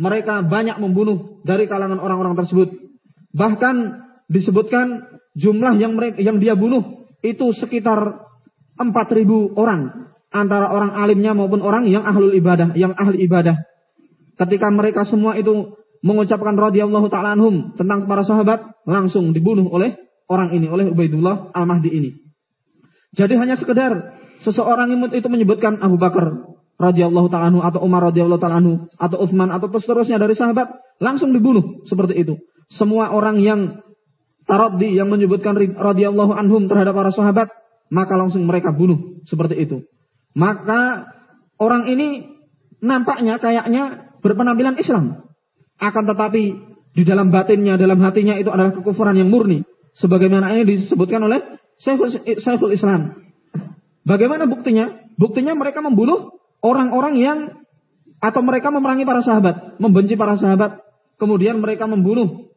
Mereka banyak membunuh dari kalangan orang-orang tersebut. Bahkan disebutkan jumlah yang mereka yang dia bunuh itu sekitar 4000 orang antara orang alimnya maupun orang yang ahlul ibadah, yang ahli ibadah. Ketika mereka semua itu mengucapkan radhiyallahu taala anhum tentang para sahabat, langsung dibunuh oleh orang ini, oleh Ubaidullah Al-Mahdi ini. Jadi hanya sekedar seseorang itu menyebutkan Abu Bakar radhiyallahu taala anhu atau Umar radhiyallahu taala anhu atau Utsman atau seterusnya dari sahabat, langsung dibunuh seperti itu. Semua orang yang taraddi yang menyebutkan radhiyallahu anhum terhadap para sahabat, maka langsung mereka bunuh seperti itu. Maka orang ini nampaknya kayaknya berpenampilan Islam. Akan tetapi di dalam batinnya, dalam hatinya itu adalah kekufuran yang murni. Sebagaimana ini disebutkan oleh Syekhul Islam. Bagaimana buktinya? Buktinya mereka membunuh orang-orang yang atau mereka memerangi para sahabat, membenci para sahabat, kemudian mereka membunuh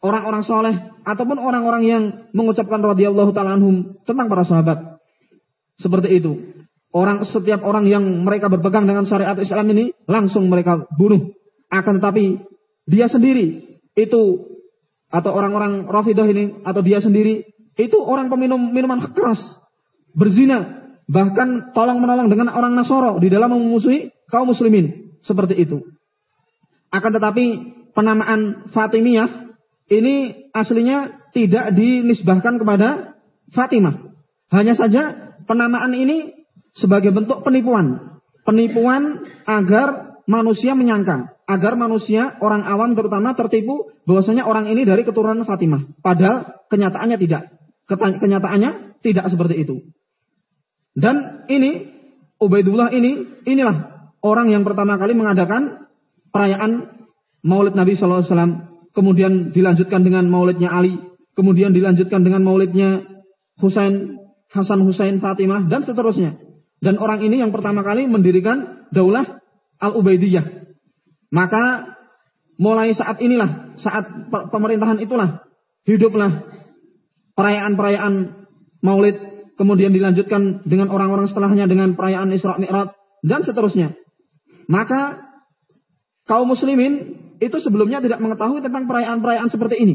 orang-orang soleh ataupun orang-orang yang mengucapkan radhiyallahu taala anhum tentang para sahabat. Seperti itu. Orang setiap orang yang mereka berpegang dengan syariat Islam ini langsung mereka bunuh. Akan tetapi dia sendiri itu atau orang-orang Rafidah ini atau dia sendiri itu orang peminum minuman keras, berzina, bahkan tolong menolong dengan orang Nasoro di dalam memusuhi kaum muslimin seperti itu. Akan tetapi penamaan Fatimiyah ini aslinya tidak dinisbahkan kepada Fatimah. Hanya saja penamaan ini sebagai bentuk penipuan. Penipuan agar manusia menyangka, agar manusia orang awam terutama tertipu bahwasanya orang ini dari keturunan Fatimah. Padahal kenyataannya tidak. Kenyataannya tidak seperti itu. Dan ini Ubaidullah ini inilah orang yang pertama kali mengadakan perayaan Maulid Nabi Sallallahu Alaihi Wasallam kemudian dilanjutkan dengan maulidnya Ali, kemudian dilanjutkan dengan maulidnya Husain, Hasan Husain Fatimah, dan seterusnya. Dan orang ini yang pertama kali mendirikan daulah Al-Ubaidiyah. Maka mulai saat inilah, saat pemerintahan itulah, hiduplah perayaan-perayaan maulid, kemudian dilanjutkan dengan orang-orang setelahnya dengan perayaan Isra Mi'raj, dan seterusnya. Maka kaum muslimin itu sebelumnya tidak mengetahui tentang perayaan-perayaan seperti ini.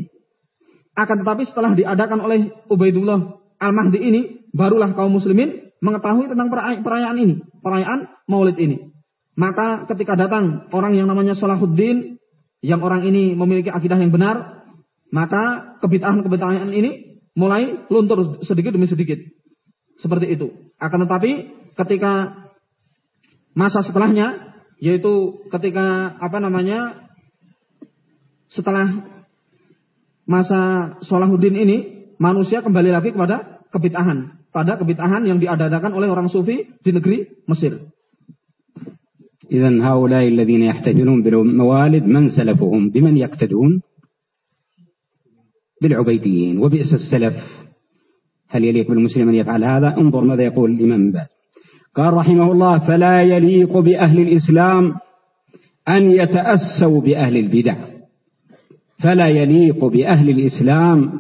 Akan tetapi setelah diadakan oleh Ubaidullah Al-Mahdi ini, barulah kaum muslimin mengetahui tentang perayaan ini, perayaan maulid ini. Maka ketika datang orang yang namanya Salahuddin, yang orang ini memiliki akidah yang benar, maka kebitahan-kebitahan ini mulai luntur sedikit demi sedikit. Seperti itu. Akan tetapi ketika masa setelahnya, yaitu ketika apa namanya setelah masa Salahuddin ini manusia kembali lagi kepada kebitahan, pada kebitahan yang diadakan oleh orang sufi di negeri Mesir. إذا هؤلاء الذين يحتفلون بالموالد من سلفهم بمن يقتدون بالعبيديين وبئس السلف هل يليق بالمسلم أن يفعل هذا انظر ماذا يقول الإمام بعد قال رحمه الله فلا يليق بأهل الإسلام أن يتأسوا بأهل البدع فلا يليق بأهل الإسلام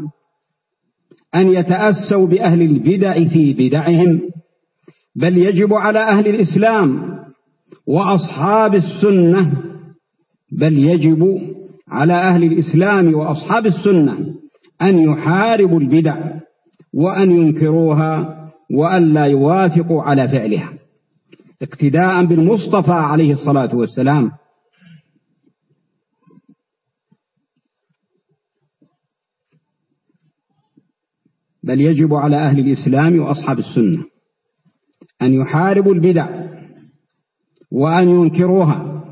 أن يتأسوا بأهل البدع في بدعهم بل يجب على أهل الإسلام وأصحاب السنة بل يجب على أهل الإسلام وأصحاب السنة أن يحاربوا البدع وأن ينكروها وأن لا يوافقوا على فعلها. اقتداء بالمصطفى عليه الصلاة والسلام. بل يجب على أهل الإسلام وأصحاب السنة أن يحاربوا البدع وأن ينكروها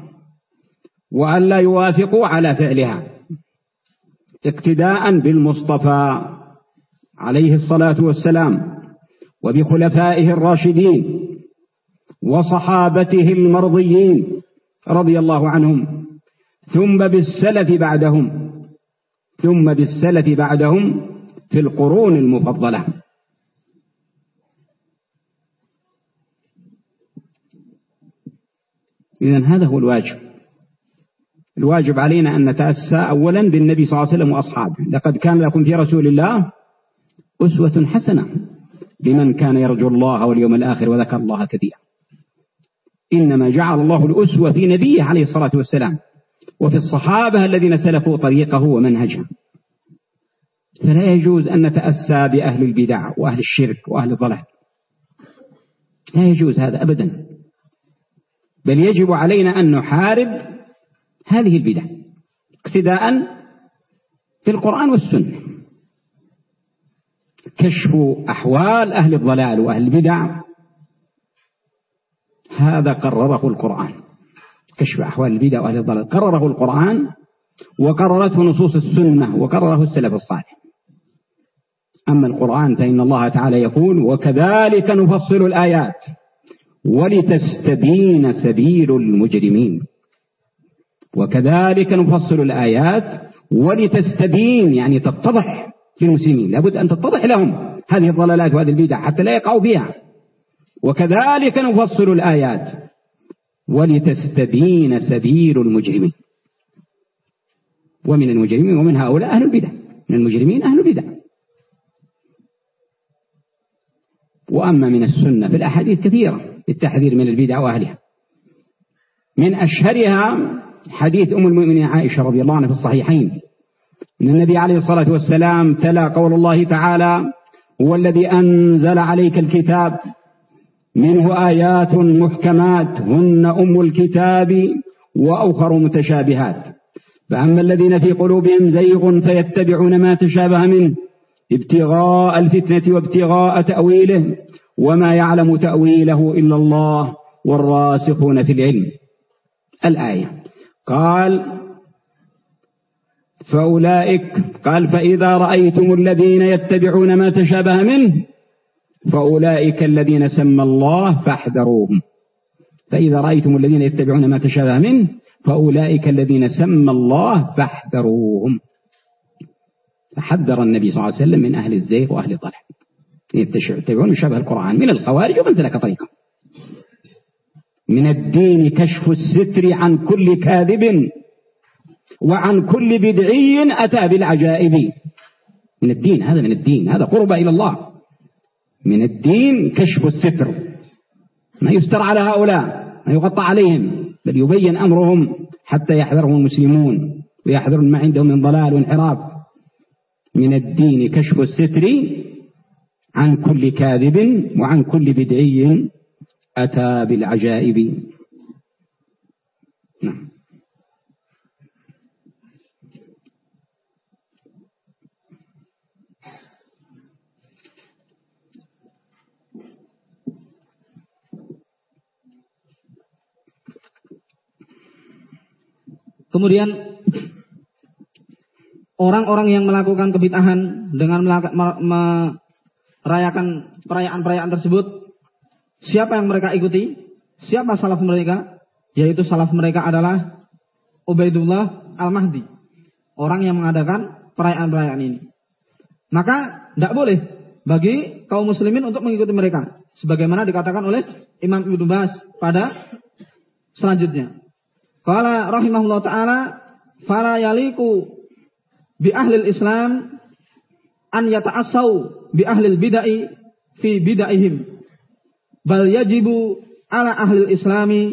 وأن لا يوافقوا على فعلها اقتداء بالمصطفى عليه الصلاة والسلام وبخلفائه الراشدين وصحابته المرضيين رضي الله عنهم ثم بالسلف بعدهم ثم بالسلف بعدهم في القرون المفضلة. إذا هذا هو الواجب. الواجب علينا أن نتأسى أولا بالنبي صلى الله عليه وسلم وأصحابه. لقد كان لكم في رسول الله أسوة حسنة لمن كان يرجو الله واليوم الآخر وذكر الله كثيرا. إنما جعل الله الأسوة في نبيه عليه الصلاة والسلام. وفي الصحابة الذين سلكوا طريقه ومنهجه. فلا يجوز أن نتأسى بأهل البدع وأهل الشرك وأهل الضلال. لا يجوز هذا أبدا. بل يجب علينا أن نحارب هذه البدع اقتداء في القرآن والسنة. كشف أحوال أهل الضلال وأهل البدع هذا قرره القرآن. كشف أحوال البدع وأهل الضلال قرره القرآن وقررته نصوص السنة وقرره السلف الصالح. أما القرآن فإن الله تعالى يقول وكذلك نفصل الآيات ولتستبين سبيل المجرمين. وكذلك نفصل الآيات ولتستبين يعني تتضح للمسلمين. لابد أن تتضح لهم هذه الضلالات وهذه البدع حتى لا يقعوا فيها. وكذلك نفصل الآيات ولتستبين سبيل المجرمين. ومن المجرمين ومن هؤلاء أهل البدع. من المجرمين أهل البدع. وأما من السنة في الأحاديث كثيرة للتحذير من البدع وأهلها. من أشهرها حديث أم المؤمنين عائشة رضي الله عنها في الصحيحين. أن النبي عليه الصلاة والسلام تلا قول الله تعالى هو الذي أنزل عليك الكتاب منه آيات محكمات هن أم الكتاب وأخر متشابهات. فأما الذين في قلوبهم زيغ فيتبعون ما تشابه منه ابتغاء الفتنة وابتغاء تأويله وما يعلم تأويله إلا الله والراسخون في العلم. الآية. قال فأولئك قال فإذا رأيتم الذين يتبعون ما تشابه منه فأولئك الذين سمى الله فاحذروهم. فإذا رأيتم الذين يتبعون ما تشابه منه فأولئك الذين سمى الله فاحذروهم. فحذر النبي صلى الله عليه وسلم من أهل الزيغ وأهل الضلال يتبعون شبه القرآن. من الخوارج ومن سلك طريقه من الدين كشف الستر عن كل كاذب وعن كل بدعي أتى بالعجائب. من الدين هذا من الدين هذا قرب إلى الله. من الدين كشف الستر. ما يستر على هؤلاء ما يغطى عليهم بل يبين أمرهم حتى يحذرهم المسلمون ويحذرون ما عندهم من ضلال وانحراف. من الدين كشف الستر عن كل كاذب وعن كل بدعي أتى بالعجائب. نعم. Kemudian orang-orang yang melakukan kebitahan dengan merayakan perayaan-perayaan tersebut, siapa yang mereka ikuti? Siapa salaf mereka? Yaitu salaf mereka adalah Ubaidullah Al-Mahdi. Orang yang mengadakan perayaan-perayaan ini. Maka tidak boleh bagi kaum muslimin untuk mengikuti mereka. Sebagaimana dikatakan oleh Imam Ibnu Bas pada selanjutnya. Qala rahimahullah taala fala yaliku bi ahli Islam an yata'assau bi ahli bid'ah fi bid'ahim bal yajibu ala ahli islami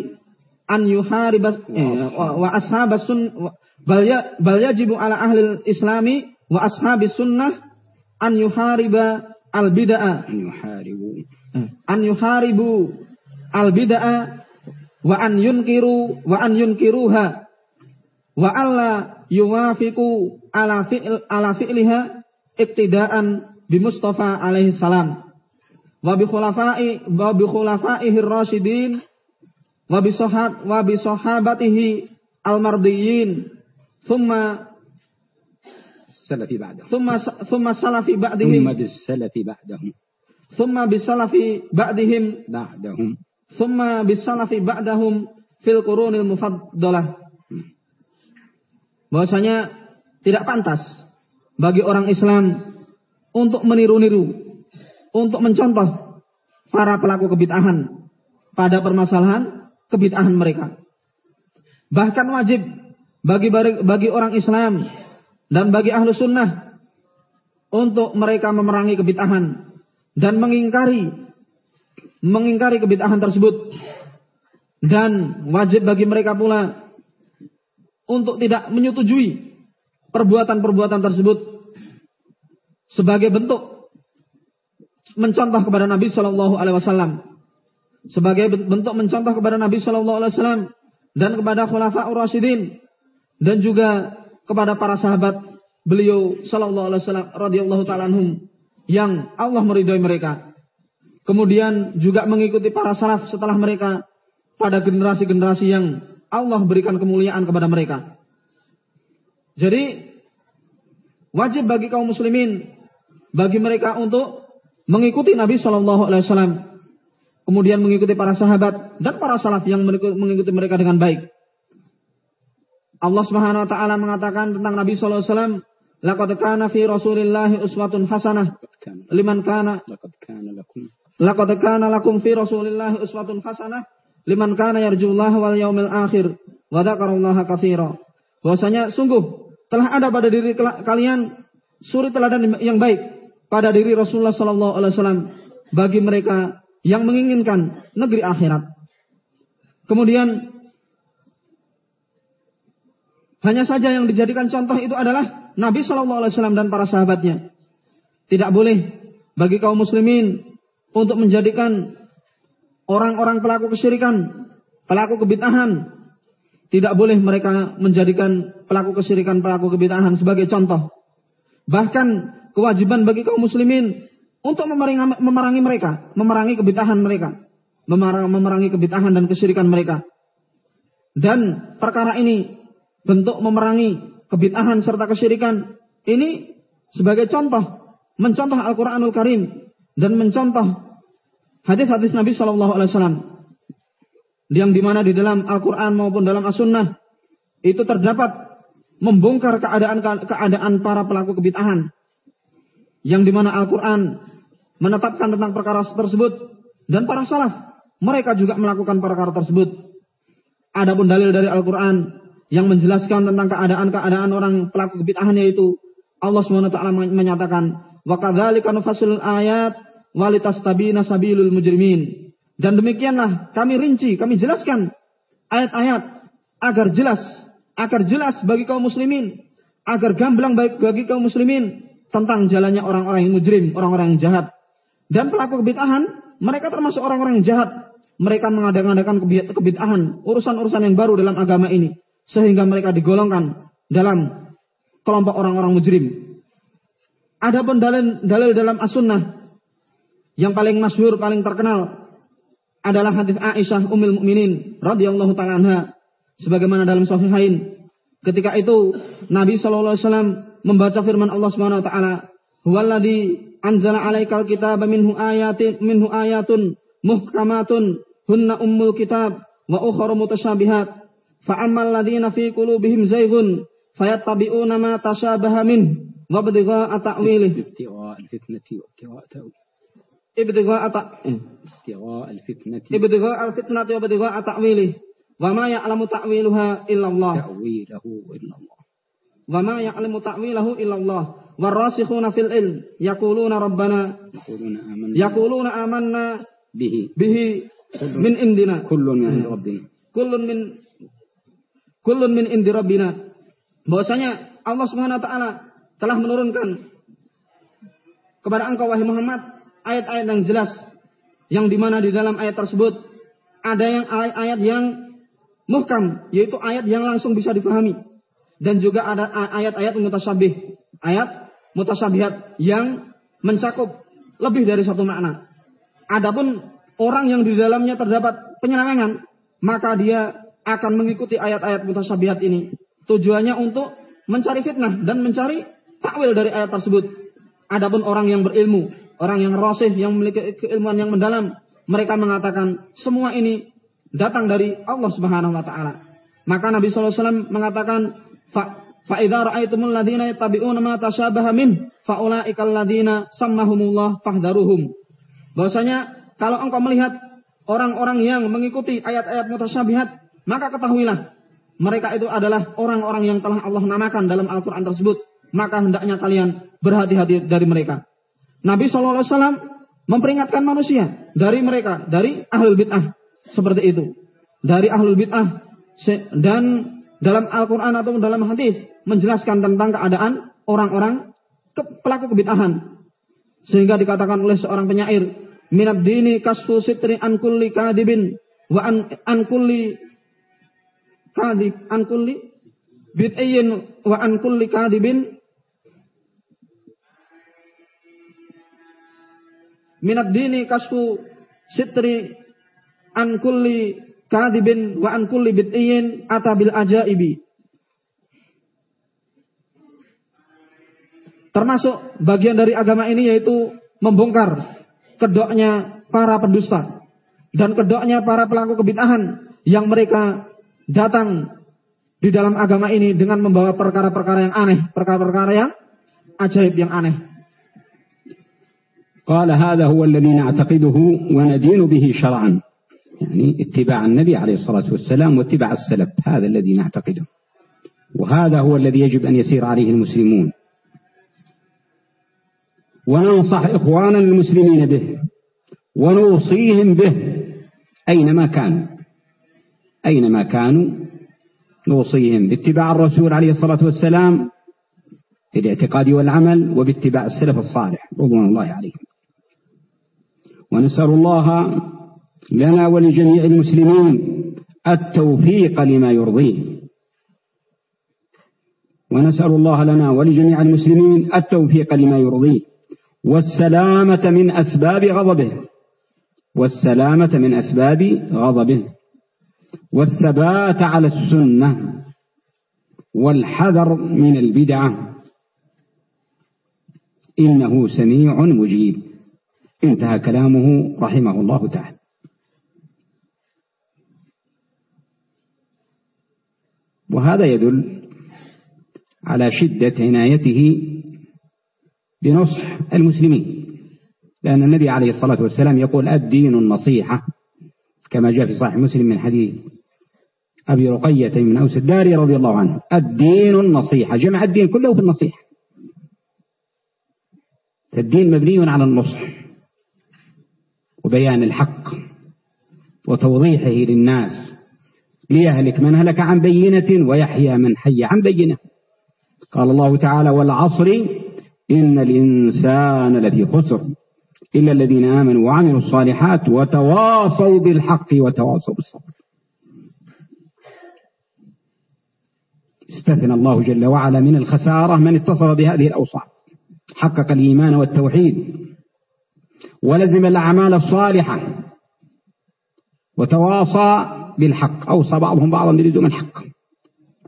an yuharibas eh, wa, wa ashabas sun bal, ya, bal yajibu ala ahli islami wa ashabis sunnah an yuhariba al bid'ah. An yuharibu. Eh, an yuharibu al bid'ah wa an yunkiru wa an yunkiruha wa alla yuwafiqu ala fi'l ala fi'liha iktidaan bi Mustafa alaihi salam. Wa bi khulafai wa bi khulafaihi rasyidin wa bi sahab wa bi sahabatihi al-mardiyyin. Thumma salafi ba'dahum. thumma thumma salafi ba'dihim. Thumma bis salafi ba'dahum. Thumma bis salafi ba'dihim. Ba'dahum. Thumma bis salafi ba'dahum fil qurunil mufaddalah bahwasanya tidak pantas bagi orang Islam untuk meniru-niru untuk mencontoh para pelaku kebid'ahan pada permasalahan kebid'ahan mereka. Bahkan wajib bagi bagi orang Islam dan bagi ahlu sunnah untuk mereka memerangi kebid'ahan dan mengingkari mengingkari kebid'ahan tersebut dan wajib bagi mereka pula untuk tidak menyetujui perbuatan-perbuatan tersebut sebagai bentuk mencontoh kepada Nabi Shallallahu Alaihi Wasallam sebagai bentuk mencontoh kepada Nabi Shallallahu Alaihi Wasallam dan kepada Khulafa Rasyidin dan juga kepada para sahabat beliau Shallallahu Alaihi Wasallam radhiyallahu taala yang Allah meridhoi mereka. Kemudian juga mengikuti para salaf setelah mereka pada generasi-generasi yang Allah berikan kemuliaan kepada mereka. Jadi wajib bagi kaum muslimin bagi mereka untuk mengikuti Nabi Shallallahu Alaihi Wasallam, kemudian mengikuti para sahabat dan para salaf yang mengikuti mereka dengan baik. Allah Subhanahu Wa Taala mengatakan tentang Nabi Shallallahu Alaihi Wasallam, "Laqad kana fi Rasulillah uswatun hasanah liman kana laqad kana lakum fi Rasulillah uswatun hasanah liman kana yarjullaha wal yaumil akhir wa dzakarallaha katsira." Bahwasanya sungguh telah ada pada diri kalian suri teladan yang baik pada diri Rasulullah Sallallahu Alaihi Wasallam bagi mereka yang menginginkan negeri akhirat. Kemudian hanya saja yang dijadikan contoh itu adalah Nabi Shallallahu Alaihi Wasallam dan para sahabatnya. Tidak boleh bagi kaum muslimin untuk menjadikan orang-orang pelaku kesyirikan, pelaku kebitahan. Tidak boleh mereka menjadikan pelaku kesyirikan, pelaku kebitahan sebagai contoh. Bahkan kewajiban bagi kaum muslimin untuk memerangi, mereka, memerangi kebitahan mereka, memerangi, kebitahan dan kesyirikan mereka. Dan perkara ini bentuk memerangi kebitahan serta kesyirikan ini sebagai contoh mencontoh Al-Qur'anul Karim dan mencontoh hadis-hadis Nabi Shallallahu alaihi wasallam yang di mana di dalam Al-Qur'an maupun dalam As-Sunnah itu terdapat membongkar keadaan keadaan para pelaku kebitahan yang di mana Al-Quran menetapkan tentang perkara tersebut dan para salaf mereka juga melakukan perkara tersebut. Adapun dalil dari Al-Quran yang menjelaskan tentang keadaan-keadaan orang pelaku kebid'ahan yaitu Allah SWT menyatakan wa kadzalika nufasilul ayat walitastabina sabilul mujrimin. Dan demikianlah kami rinci, kami jelaskan ayat-ayat agar jelas, agar jelas bagi kaum muslimin, agar gamblang baik bagi kaum muslimin tentang jalannya orang-orang yang mujrim, orang-orang yang jahat. Dan pelaku kebid'ahan, mereka termasuk orang-orang yang jahat. Mereka mengadakan kebid'ahan, urusan-urusan yang baru dalam agama ini. Sehingga mereka digolongkan dalam kelompok orang-orang mujrim. Ada pun dalil, dalil dalam as-sunnah yang paling masyhur, paling terkenal adalah hadis Aisyah Ummul Mukminin radhiyallahu taala anha sebagaimana dalam sahihain ketika itu Nabi sallallahu alaihi wasallam membaca firman Allah Subhanahu wa taala huwallazi anzala alaikal kitaba minhu ayatin minhu ayatun muhkamatun hunna ummul kitab wa ukhra mutasyabihat fa ammal ladzina fi qulubihim zayghun fayattabi'una ma tashabaha min wa ibtigha'a ta'wilih. Ibtigha'a al-fitnati wa al-fitnati wa ibtigha'a ta'wilih. Wa ma ya'lamu ta'wiluha illa Allah. تأويله إلا الله Wa ma ya'lamu ta'wilahu illa Allah. Warasikhuna fil ilm yaquluna rabbana يقولون آمنا yaquluna amanna به به min indina kullun min rabbina kullun min kullun min indi rabbina bahwasanya Allah Subhanahu wa taala telah menurunkan kepada engkau wahai Muhammad ayat-ayat yang jelas yang dimana di dalam ayat tersebut ada yang ayat-ayat yang muhkam yaitu ayat yang langsung bisa difahami dan juga ada ayat-ayat mutasyabih ayat mutasabihat yang mencakup lebih dari satu makna adapun orang yang di dalamnya terdapat penyelewengan, maka dia akan mengikuti ayat-ayat mutasabihat ini. Tujuannya untuk mencari fitnah dan mencari takwil dari ayat tersebut. Adapun orang yang berilmu, orang yang rasih, yang memiliki keilmuan yang mendalam, mereka mengatakan semua ini datang dari Allah Subhanahu wa taala. Maka Nabi SAW mengatakan fa sammahumullah fahdharuhum. Bahwasanya kalau engkau melihat orang-orang yang mengikuti ayat-ayat mutasyabihat, maka ketahuilah mereka itu adalah orang-orang yang telah Allah namakan dalam Al-Quran tersebut. Maka hendaknya kalian berhati-hati dari mereka. Nabi SAW memperingatkan manusia dari mereka, dari ahlul bid'ah. Seperti itu. Dari ahlul bid'ah. Dan dalam Al-Quran atau dalam hadis menjelaskan tentang keadaan orang-orang pelaku kebid'ahan. Sehingga dikatakan oleh seorang penyair, minad dini kasfu sitri an kulli kadibin wa an, an kulli kadib an kulli bid'in wa an kulli kadibin minad dini kasfu sitri an kulli kadibin wa an kulli bid'in atabil ajaibi termasuk bagian dari agama ini yaitu membongkar kedoknya para pendusta dan kedoknya para pelaku kebid'ahan yang mereka datang di dalam agama ini dengan membawa perkara-perkara yang aneh, perkara-perkara yang ajaib yang aneh. قال هذا هو الذي نعتقده وندين به شرعا يعني اتباع النبي عليه الصلاة والسلام واتباع السلف هذا الذي نعتقده. وهذا هو الذي يجب أن يسير عليه المسلمون. وننصح إخواننا المسلمين به ونوصيهم به أينما كانوا. أينما كانوا نوصيهم باتباع الرسول عليه الصلاة والسلام في الاعتقاد والعمل وباتباع السلف الصالح رضوان الله عليهم. ونسأل الله لنا ولجميع المسلمين التوفيق لما يرضيه. ونسأل الله لنا ولجميع المسلمين التوفيق لما يرضيه. والسلامة من أسباب غضبه. والسلامة من أسباب غضبه. والثبات على السنة. والحذر من البدعة. إنه سميع مجيب. انتهى كلامه رحمه الله تعالى. وهذا يدل على شدة عنايته بنصح المسلمين لأن النبي عليه الصلاة والسلام يقول الدين النصيحة. كما جاء في صحيح مسلم من حديث أبي رقية من أوس الداري رضي الله عنه الدين النصيحة. جمع الدين كله في النصيحة. الدين مبني على النصح وبيان الحق وتوضيحه للناس. ليهلك من هلك عن بينة ويحيى من حي عن بينة. قال الله تعالى والعصر إن الإنسان لفي خسر إلا الذين آمنوا وعملوا الصالحات وتواصوا بالحق وتواصوا بالصبر. استثنى الله جل وعلا من الخسارة من اتصف بهذه الأوصاف. حقق الإيمان والتوحيد. ولزم الأعمال الصالحة. وتواصى بالحق أوصى بعضهم بعضا بلزوم الحق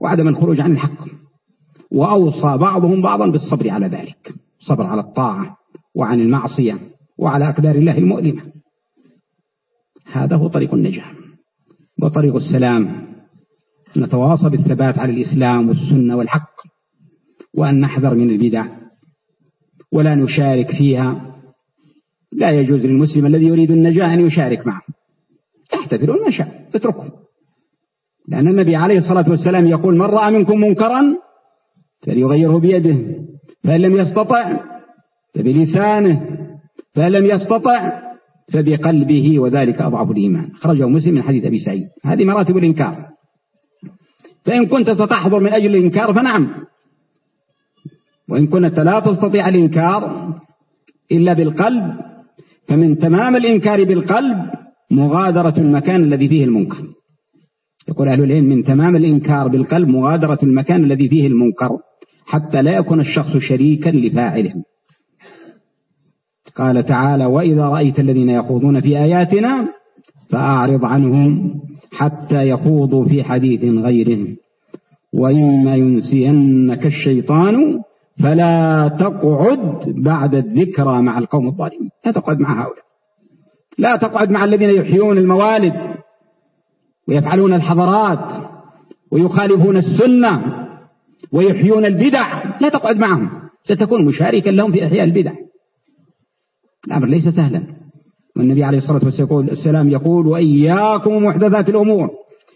وعدم الخروج عن الحق وأوصى بعضهم بعضا بالصبر على ذلك الصبر على الطاعة وعن المعصية وعلى أقدار الله المؤلمة. هذا هو طريق النجاة وطريق السلام. نتواصى بالثبات على الإسلام والسنة والحق وأن نحذر من البدع ولا نشارك فيها. لا يجوز للمسلم الذي يريد النجاة أن يشارك معه. احتفلوا ما شاء اتركوا لأن النبي عليه الصلاة والسلام يقول من رأى منكم منكرا فليغيره بيده فإن لم يستطع فبلسانه فإن لم يستطع فبقلبه وذلك أضعف الإيمان. خرجه مسلم من حديث أبي سعيد. هذه مراتب الإنكار. فإن كنت ستحضر من أجل الإنكار فنعم. وإن كنت لا تستطيع الإنكار إلا بالقلب فمن تمام الإنكار بالقلب مغادرة المكان الذي فيه المنكر. يقول أهل العلم من تمام الإنكار بالقلب مغادرة المكان الذي فيه المنكر حتى لا يكون الشخص شريكا لفاعله قال تعالى وإذا رأيت الذين يخوضون في آياتنا فأعرض عنهم حتى يخوضوا في حديث غيره وإما ينسينك الشيطان فلا تقعد بعد الذكرى مع القوم الظالمين. لا تقعد مع هؤلاء. لا تقعد مع الذين يحيون الموالد ويفعلون الحضارات ويخالفون السنة ويحيون البدع لا تقعد معهم. ستكون مشاركا لهم في إحياء البدع. الأمر ليس سهلا. والنبي عليه الصلاة والسلام يقول وإياكم محدثات الأمور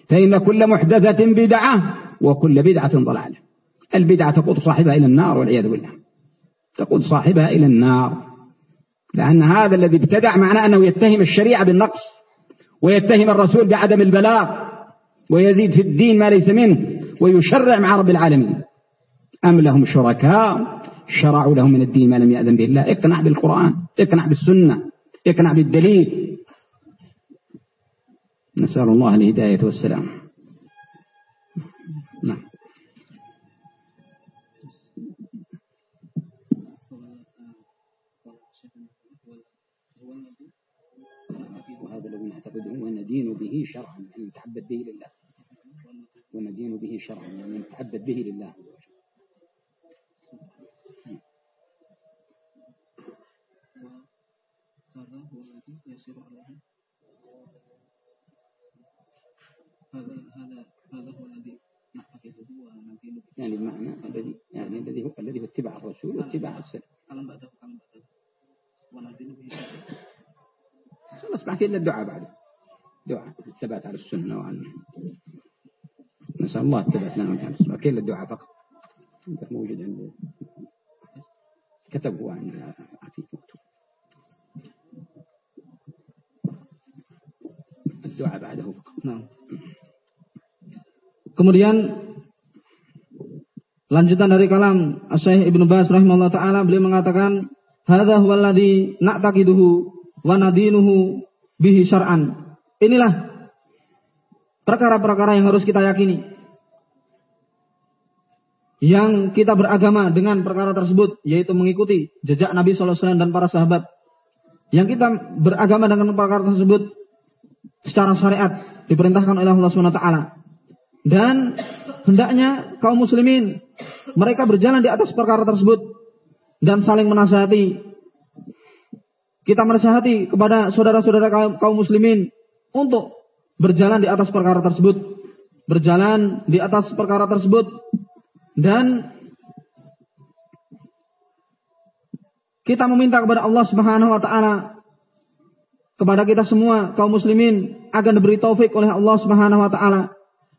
فإن كل محدثة بدعة وكل بدعة ضلالة. البدعة تقود صاحبها إلى النار والعياذ بالله. تقود صاحبها إلى النار. لأن هذا الذي ابتدع معناه أنه يتهم الشريعة بالنقص ويتهم الرسول بعدم البلاغ ويزيد في الدين ما ليس منه ويشرع مع رب العالمين. أم لهم شركاء؟ شرعوا لهم من الدين ما لم يأذن به الله. اقنع بالقرآن اقنع بالسنة اقنع بالدليل. نسأل الله الهداية والسلام. وندين به شرعا أن نتعبد به لله. وندين به شرعا أن نتعبد به لله. هذا هو الذي يسير عليه هذا هذا هذا هو الذي نعتقده وندين يعني بمعنى الذي يعني الذي هو الذي هو اتباع الرسول واتباع السلف. كلام بعده كلام بعده. وندين به خلاص بعد إلا الدعاء بعد دعاء الثبات على السنة وعن نسأل الله الثبات لنا وعن السنة كل الدعاء فقط موجود عنده كتبه عن عفيف مكتوب الدعاء بعده فقط نعم Kemudian lanjutan dari kalam Syekh Ibnu Baz rahimahullah taala beliau mengatakan hadza huwa alladhi na'taqiduhu wa nadinuhu bihi syar'an. Inilah perkara-perkara yang harus kita yakini. Yang kita beragama dengan perkara tersebut yaitu mengikuti jejak Nabi sallallahu alaihi wasallam dan para sahabat. Yang kita beragama dengan perkara tersebut secara syariat diperintahkan oleh Allah Subhanahu wa taala. Dan hendaknya kaum muslimin mereka berjalan di atas perkara tersebut dan saling menasihati. Kita menasihati kepada saudara-saudara kaum muslimin untuk berjalan di atas perkara tersebut, berjalan di atas perkara tersebut dan kita meminta kepada Allah Subhanahu wa taala kepada kita semua kaum muslimin agar diberi taufik oleh Allah Subhanahu wa taala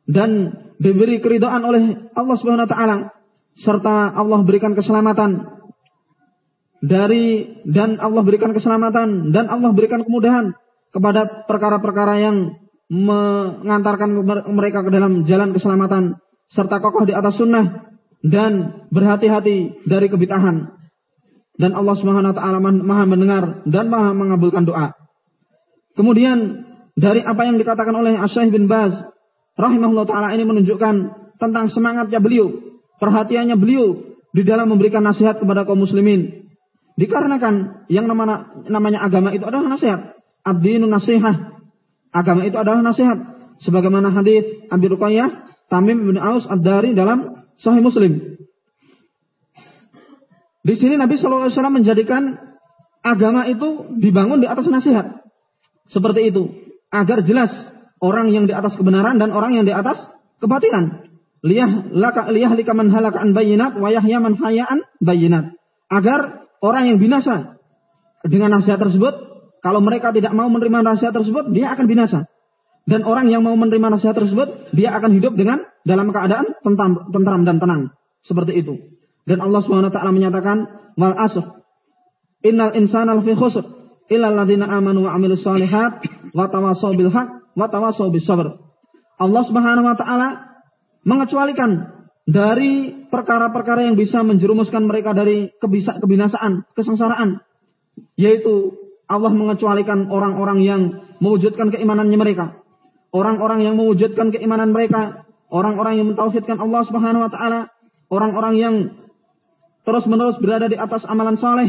dan diberi keridhaan oleh Allah Subhanahu wa taala serta Allah berikan keselamatan dari dan Allah berikan keselamatan dan Allah berikan kemudahan kepada perkara-perkara yang mengantarkan mereka ke dalam jalan keselamatan serta kokoh di atas sunnah dan berhati-hati dari kebitahan dan Allah Subhanahu wa taala Maha mendengar dan Maha mengabulkan doa. Kemudian dari apa yang dikatakan oleh Asy bin Baz rahimahullah taala ini menunjukkan tentang semangatnya beliau, perhatiannya beliau di dalam memberikan nasihat kepada kaum muslimin. Dikarenakan yang namanya, namanya agama itu adalah nasihat. Abdinu nasihah. Agama itu adalah nasihat. Sebagaimana hadis Abi Ruqayyah Tamim bin Aus Ad-Dari dalam Sahih Muslim. Di sini Nabi SAW menjadikan agama itu dibangun di atas nasihat. Seperti itu. Agar jelas orang yang di atas kebenaran dan orang yang di atas kebatilan. Liyah laka liyah likaman halaka an bayinat wa yahya man hayaan bayinat. Agar orang yang binasa dengan nasihat tersebut, kalau mereka tidak mau menerima nasihat tersebut, dia akan binasa. Dan orang yang mau menerima nasihat tersebut, dia akan hidup dengan dalam keadaan tentram, tentram dan tenang. Seperti itu. Dan Allah Subhanahu wa taala menyatakan, "Wal asr. Innal insana lafi khusr illal ladzina amanu wa amilus solihat wa tawassaw bil haq wa tawassaw bis sabr. Allah Subhanahu wa taala mengecualikan dari perkara-perkara yang bisa menjerumuskan mereka dari kebinasaan, kesengsaraan, yaitu Allah mengecualikan orang-orang yang mewujudkan keimanannya mereka, orang-orang yang mewujudkan keimanan mereka, orang-orang yang mentauhidkan Allah Subhanahu wa taala, orang-orang yang terus-menerus berada di atas amalan saleh,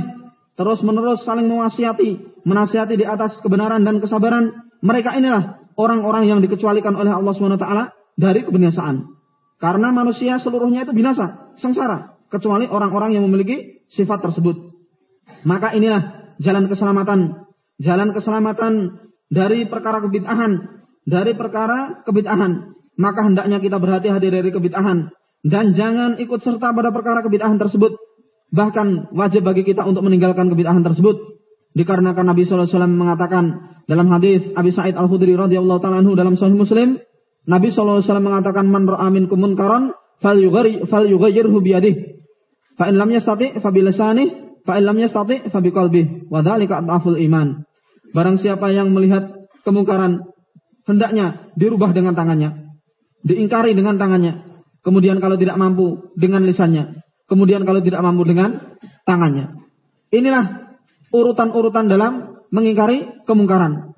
terus-menerus saling mewasiati, menasihati di atas kebenaran dan kesabaran, mereka inilah orang-orang yang dikecualikan oleh Allah SWT dari kebinasaan. Karena manusia seluruhnya itu binasa, sengsara, kecuali orang-orang yang memiliki sifat tersebut. Maka inilah jalan keselamatan, jalan keselamatan dari perkara kebid'ahan, dari perkara kebid'ahan. Maka hendaknya kita berhati-hati dari kebid'ahan dan jangan ikut serta pada perkara kebid'ahan tersebut. Bahkan wajib bagi kita untuk meninggalkan kebid'ahan tersebut. Dikarenakan Nabi SAW mengatakan, dalam hadis Abi Sa'id Al-Khudri radhiyallahu taala anhu dalam Sahih Muslim, Nabi sallallahu alaihi wasallam mengatakan man ra'a minkum munkaran falyughayyir falyughayyirhu bi yadihi. Fa in lam yastati fa bi lisanihi, fa in lam yastati fa bi qalbihi. Wa dzalika iman. Barang siapa yang melihat kemungkaran hendaknya dirubah dengan tangannya, diingkari dengan tangannya. Kemudian kalau tidak mampu dengan lisannya, kemudian kalau tidak mampu dengan tangannya. Inilah urutan-urutan dalam mengingkari kemungkaran.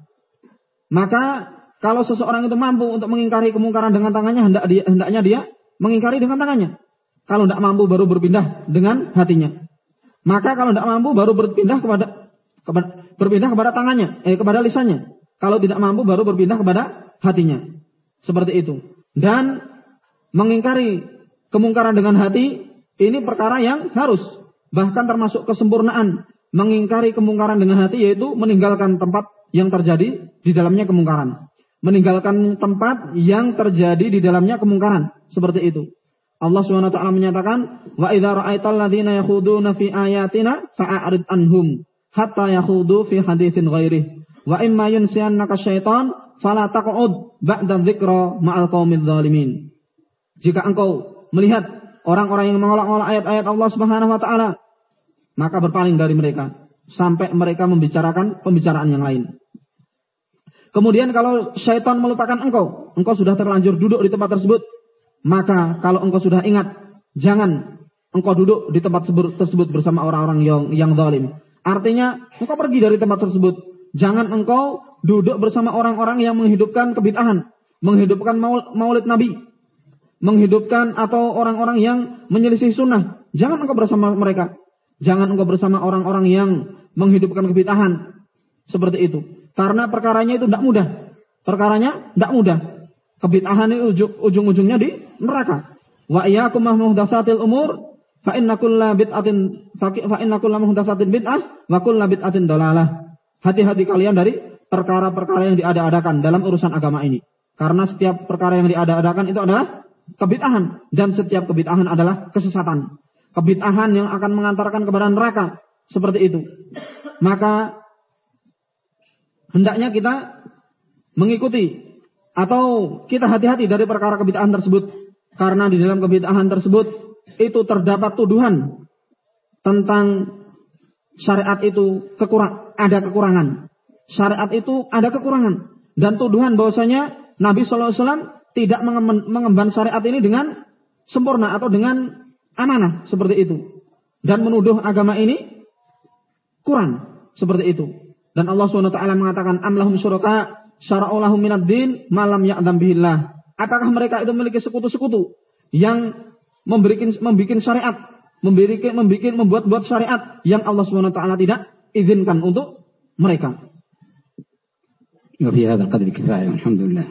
Maka kalau seseorang itu mampu untuk mengingkari kemungkaran dengan tangannya, hendak dia, hendaknya dia mengingkari dengan tangannya. Kalau tidak mampu baru berpindah dengan hatinya. Maka kalau tidak mampu baru berpindah kepada, berpindah kepada tangannya, eh kepada lisannya. Kalau tidak mampu baru berpindah kepada hatinya. Seperti itu. Dan mengingkari kemungkaran dengan hati ini perkara yang harus bahkan termasuk kesempurnaan mengingkari kemungkaran dengan hati yaitu meninggalkan tempat yang terjadi di dalamnya kemungkaran. Meninggalkan tempat yang terjadi di dalamnya kemungkaran. Seperti itu. Allah SWT menyatakan, Wa idza ra'aital ladzina yakhuduna fi ayatina fa'arid anhum hatta yakhudu fi haditsin ghairi. Wa imma yunsiyannaka syaitan fala taq'ud ba'da dzikra ma'al qaumidz zalimin. Jika engkau melihat orang-orang yang mengolok-olok ayat-ayat Allah Subhanahu wa taala maka berpaling dari mereka sampai mereka membicarakan pembicaraan yang lain. Kemudian kalau syaitan melupakan engkau, engkau sudah terlanjur duduk di tempat tersebut, maka kalau engkau sudah ingat, jangan engkau duduk di tempat tersebut bersama orang-orang yang yang zalim. Artinya, engkau pergi dari tempat tersebut. Jangan engkau duduk bersama orang-orang yang menghidupkan kebid'ahan, menghidupkan maulid Nabi, menghidupkan atau orang-orang yang menyelisih sunnah. Jangan engkau bersama mereka. Jangan engkau bersama orang-orang yang menghidupkan kebitahan. Seperti itu. Karena perkaranya itu tidak mudah. Perkaranya tidak mudah. Kebitahan itu ujung-ujungnya di neraka. Wa iyyakum muhdatsatil umur fa inna kulla bid'atin fa inna kulla muhdatsatin bid'ah wa kulla bid'atin dalalah. Hati-hati kalian dari perkara-perkara yang diada-adakan dalam urusan agama ini. Karena setiap perkara yang diada-adakan itu adalah kebitahan dan setiap kebitahan adalah kesesatan kebid'ahan yang akan mengantarkan kepada neraka seperti itu. Maka hendaknya kita mengikuti atau kita hati-hati dari perkara kebid'ahan tersebut karena di dalam kebid'ahan tersebut itu terdapat tuduhan tentang syariat itu kekurang ada kekurangan. Syariat itu ada kekurangan dan tuduhan bahwasanya Nabi Wasallam tidak mengemban syariat ini dengan sempurna atau dengan amanah seperti itu dan menuduh agama ini kurang seperti itu. Dan Allah SWT mengatakan amlahum syuraka syara'u lahum minad din malam ya'dam bihillah. Apakah mereka itu memiliki sekutu-sekutu yang memberikan membikin syariat, memberikan membikin membuat-buat syariat yang Allah SWT tidak izinkan untuk mereka. وفي هذا القدر كفاية الحمد لله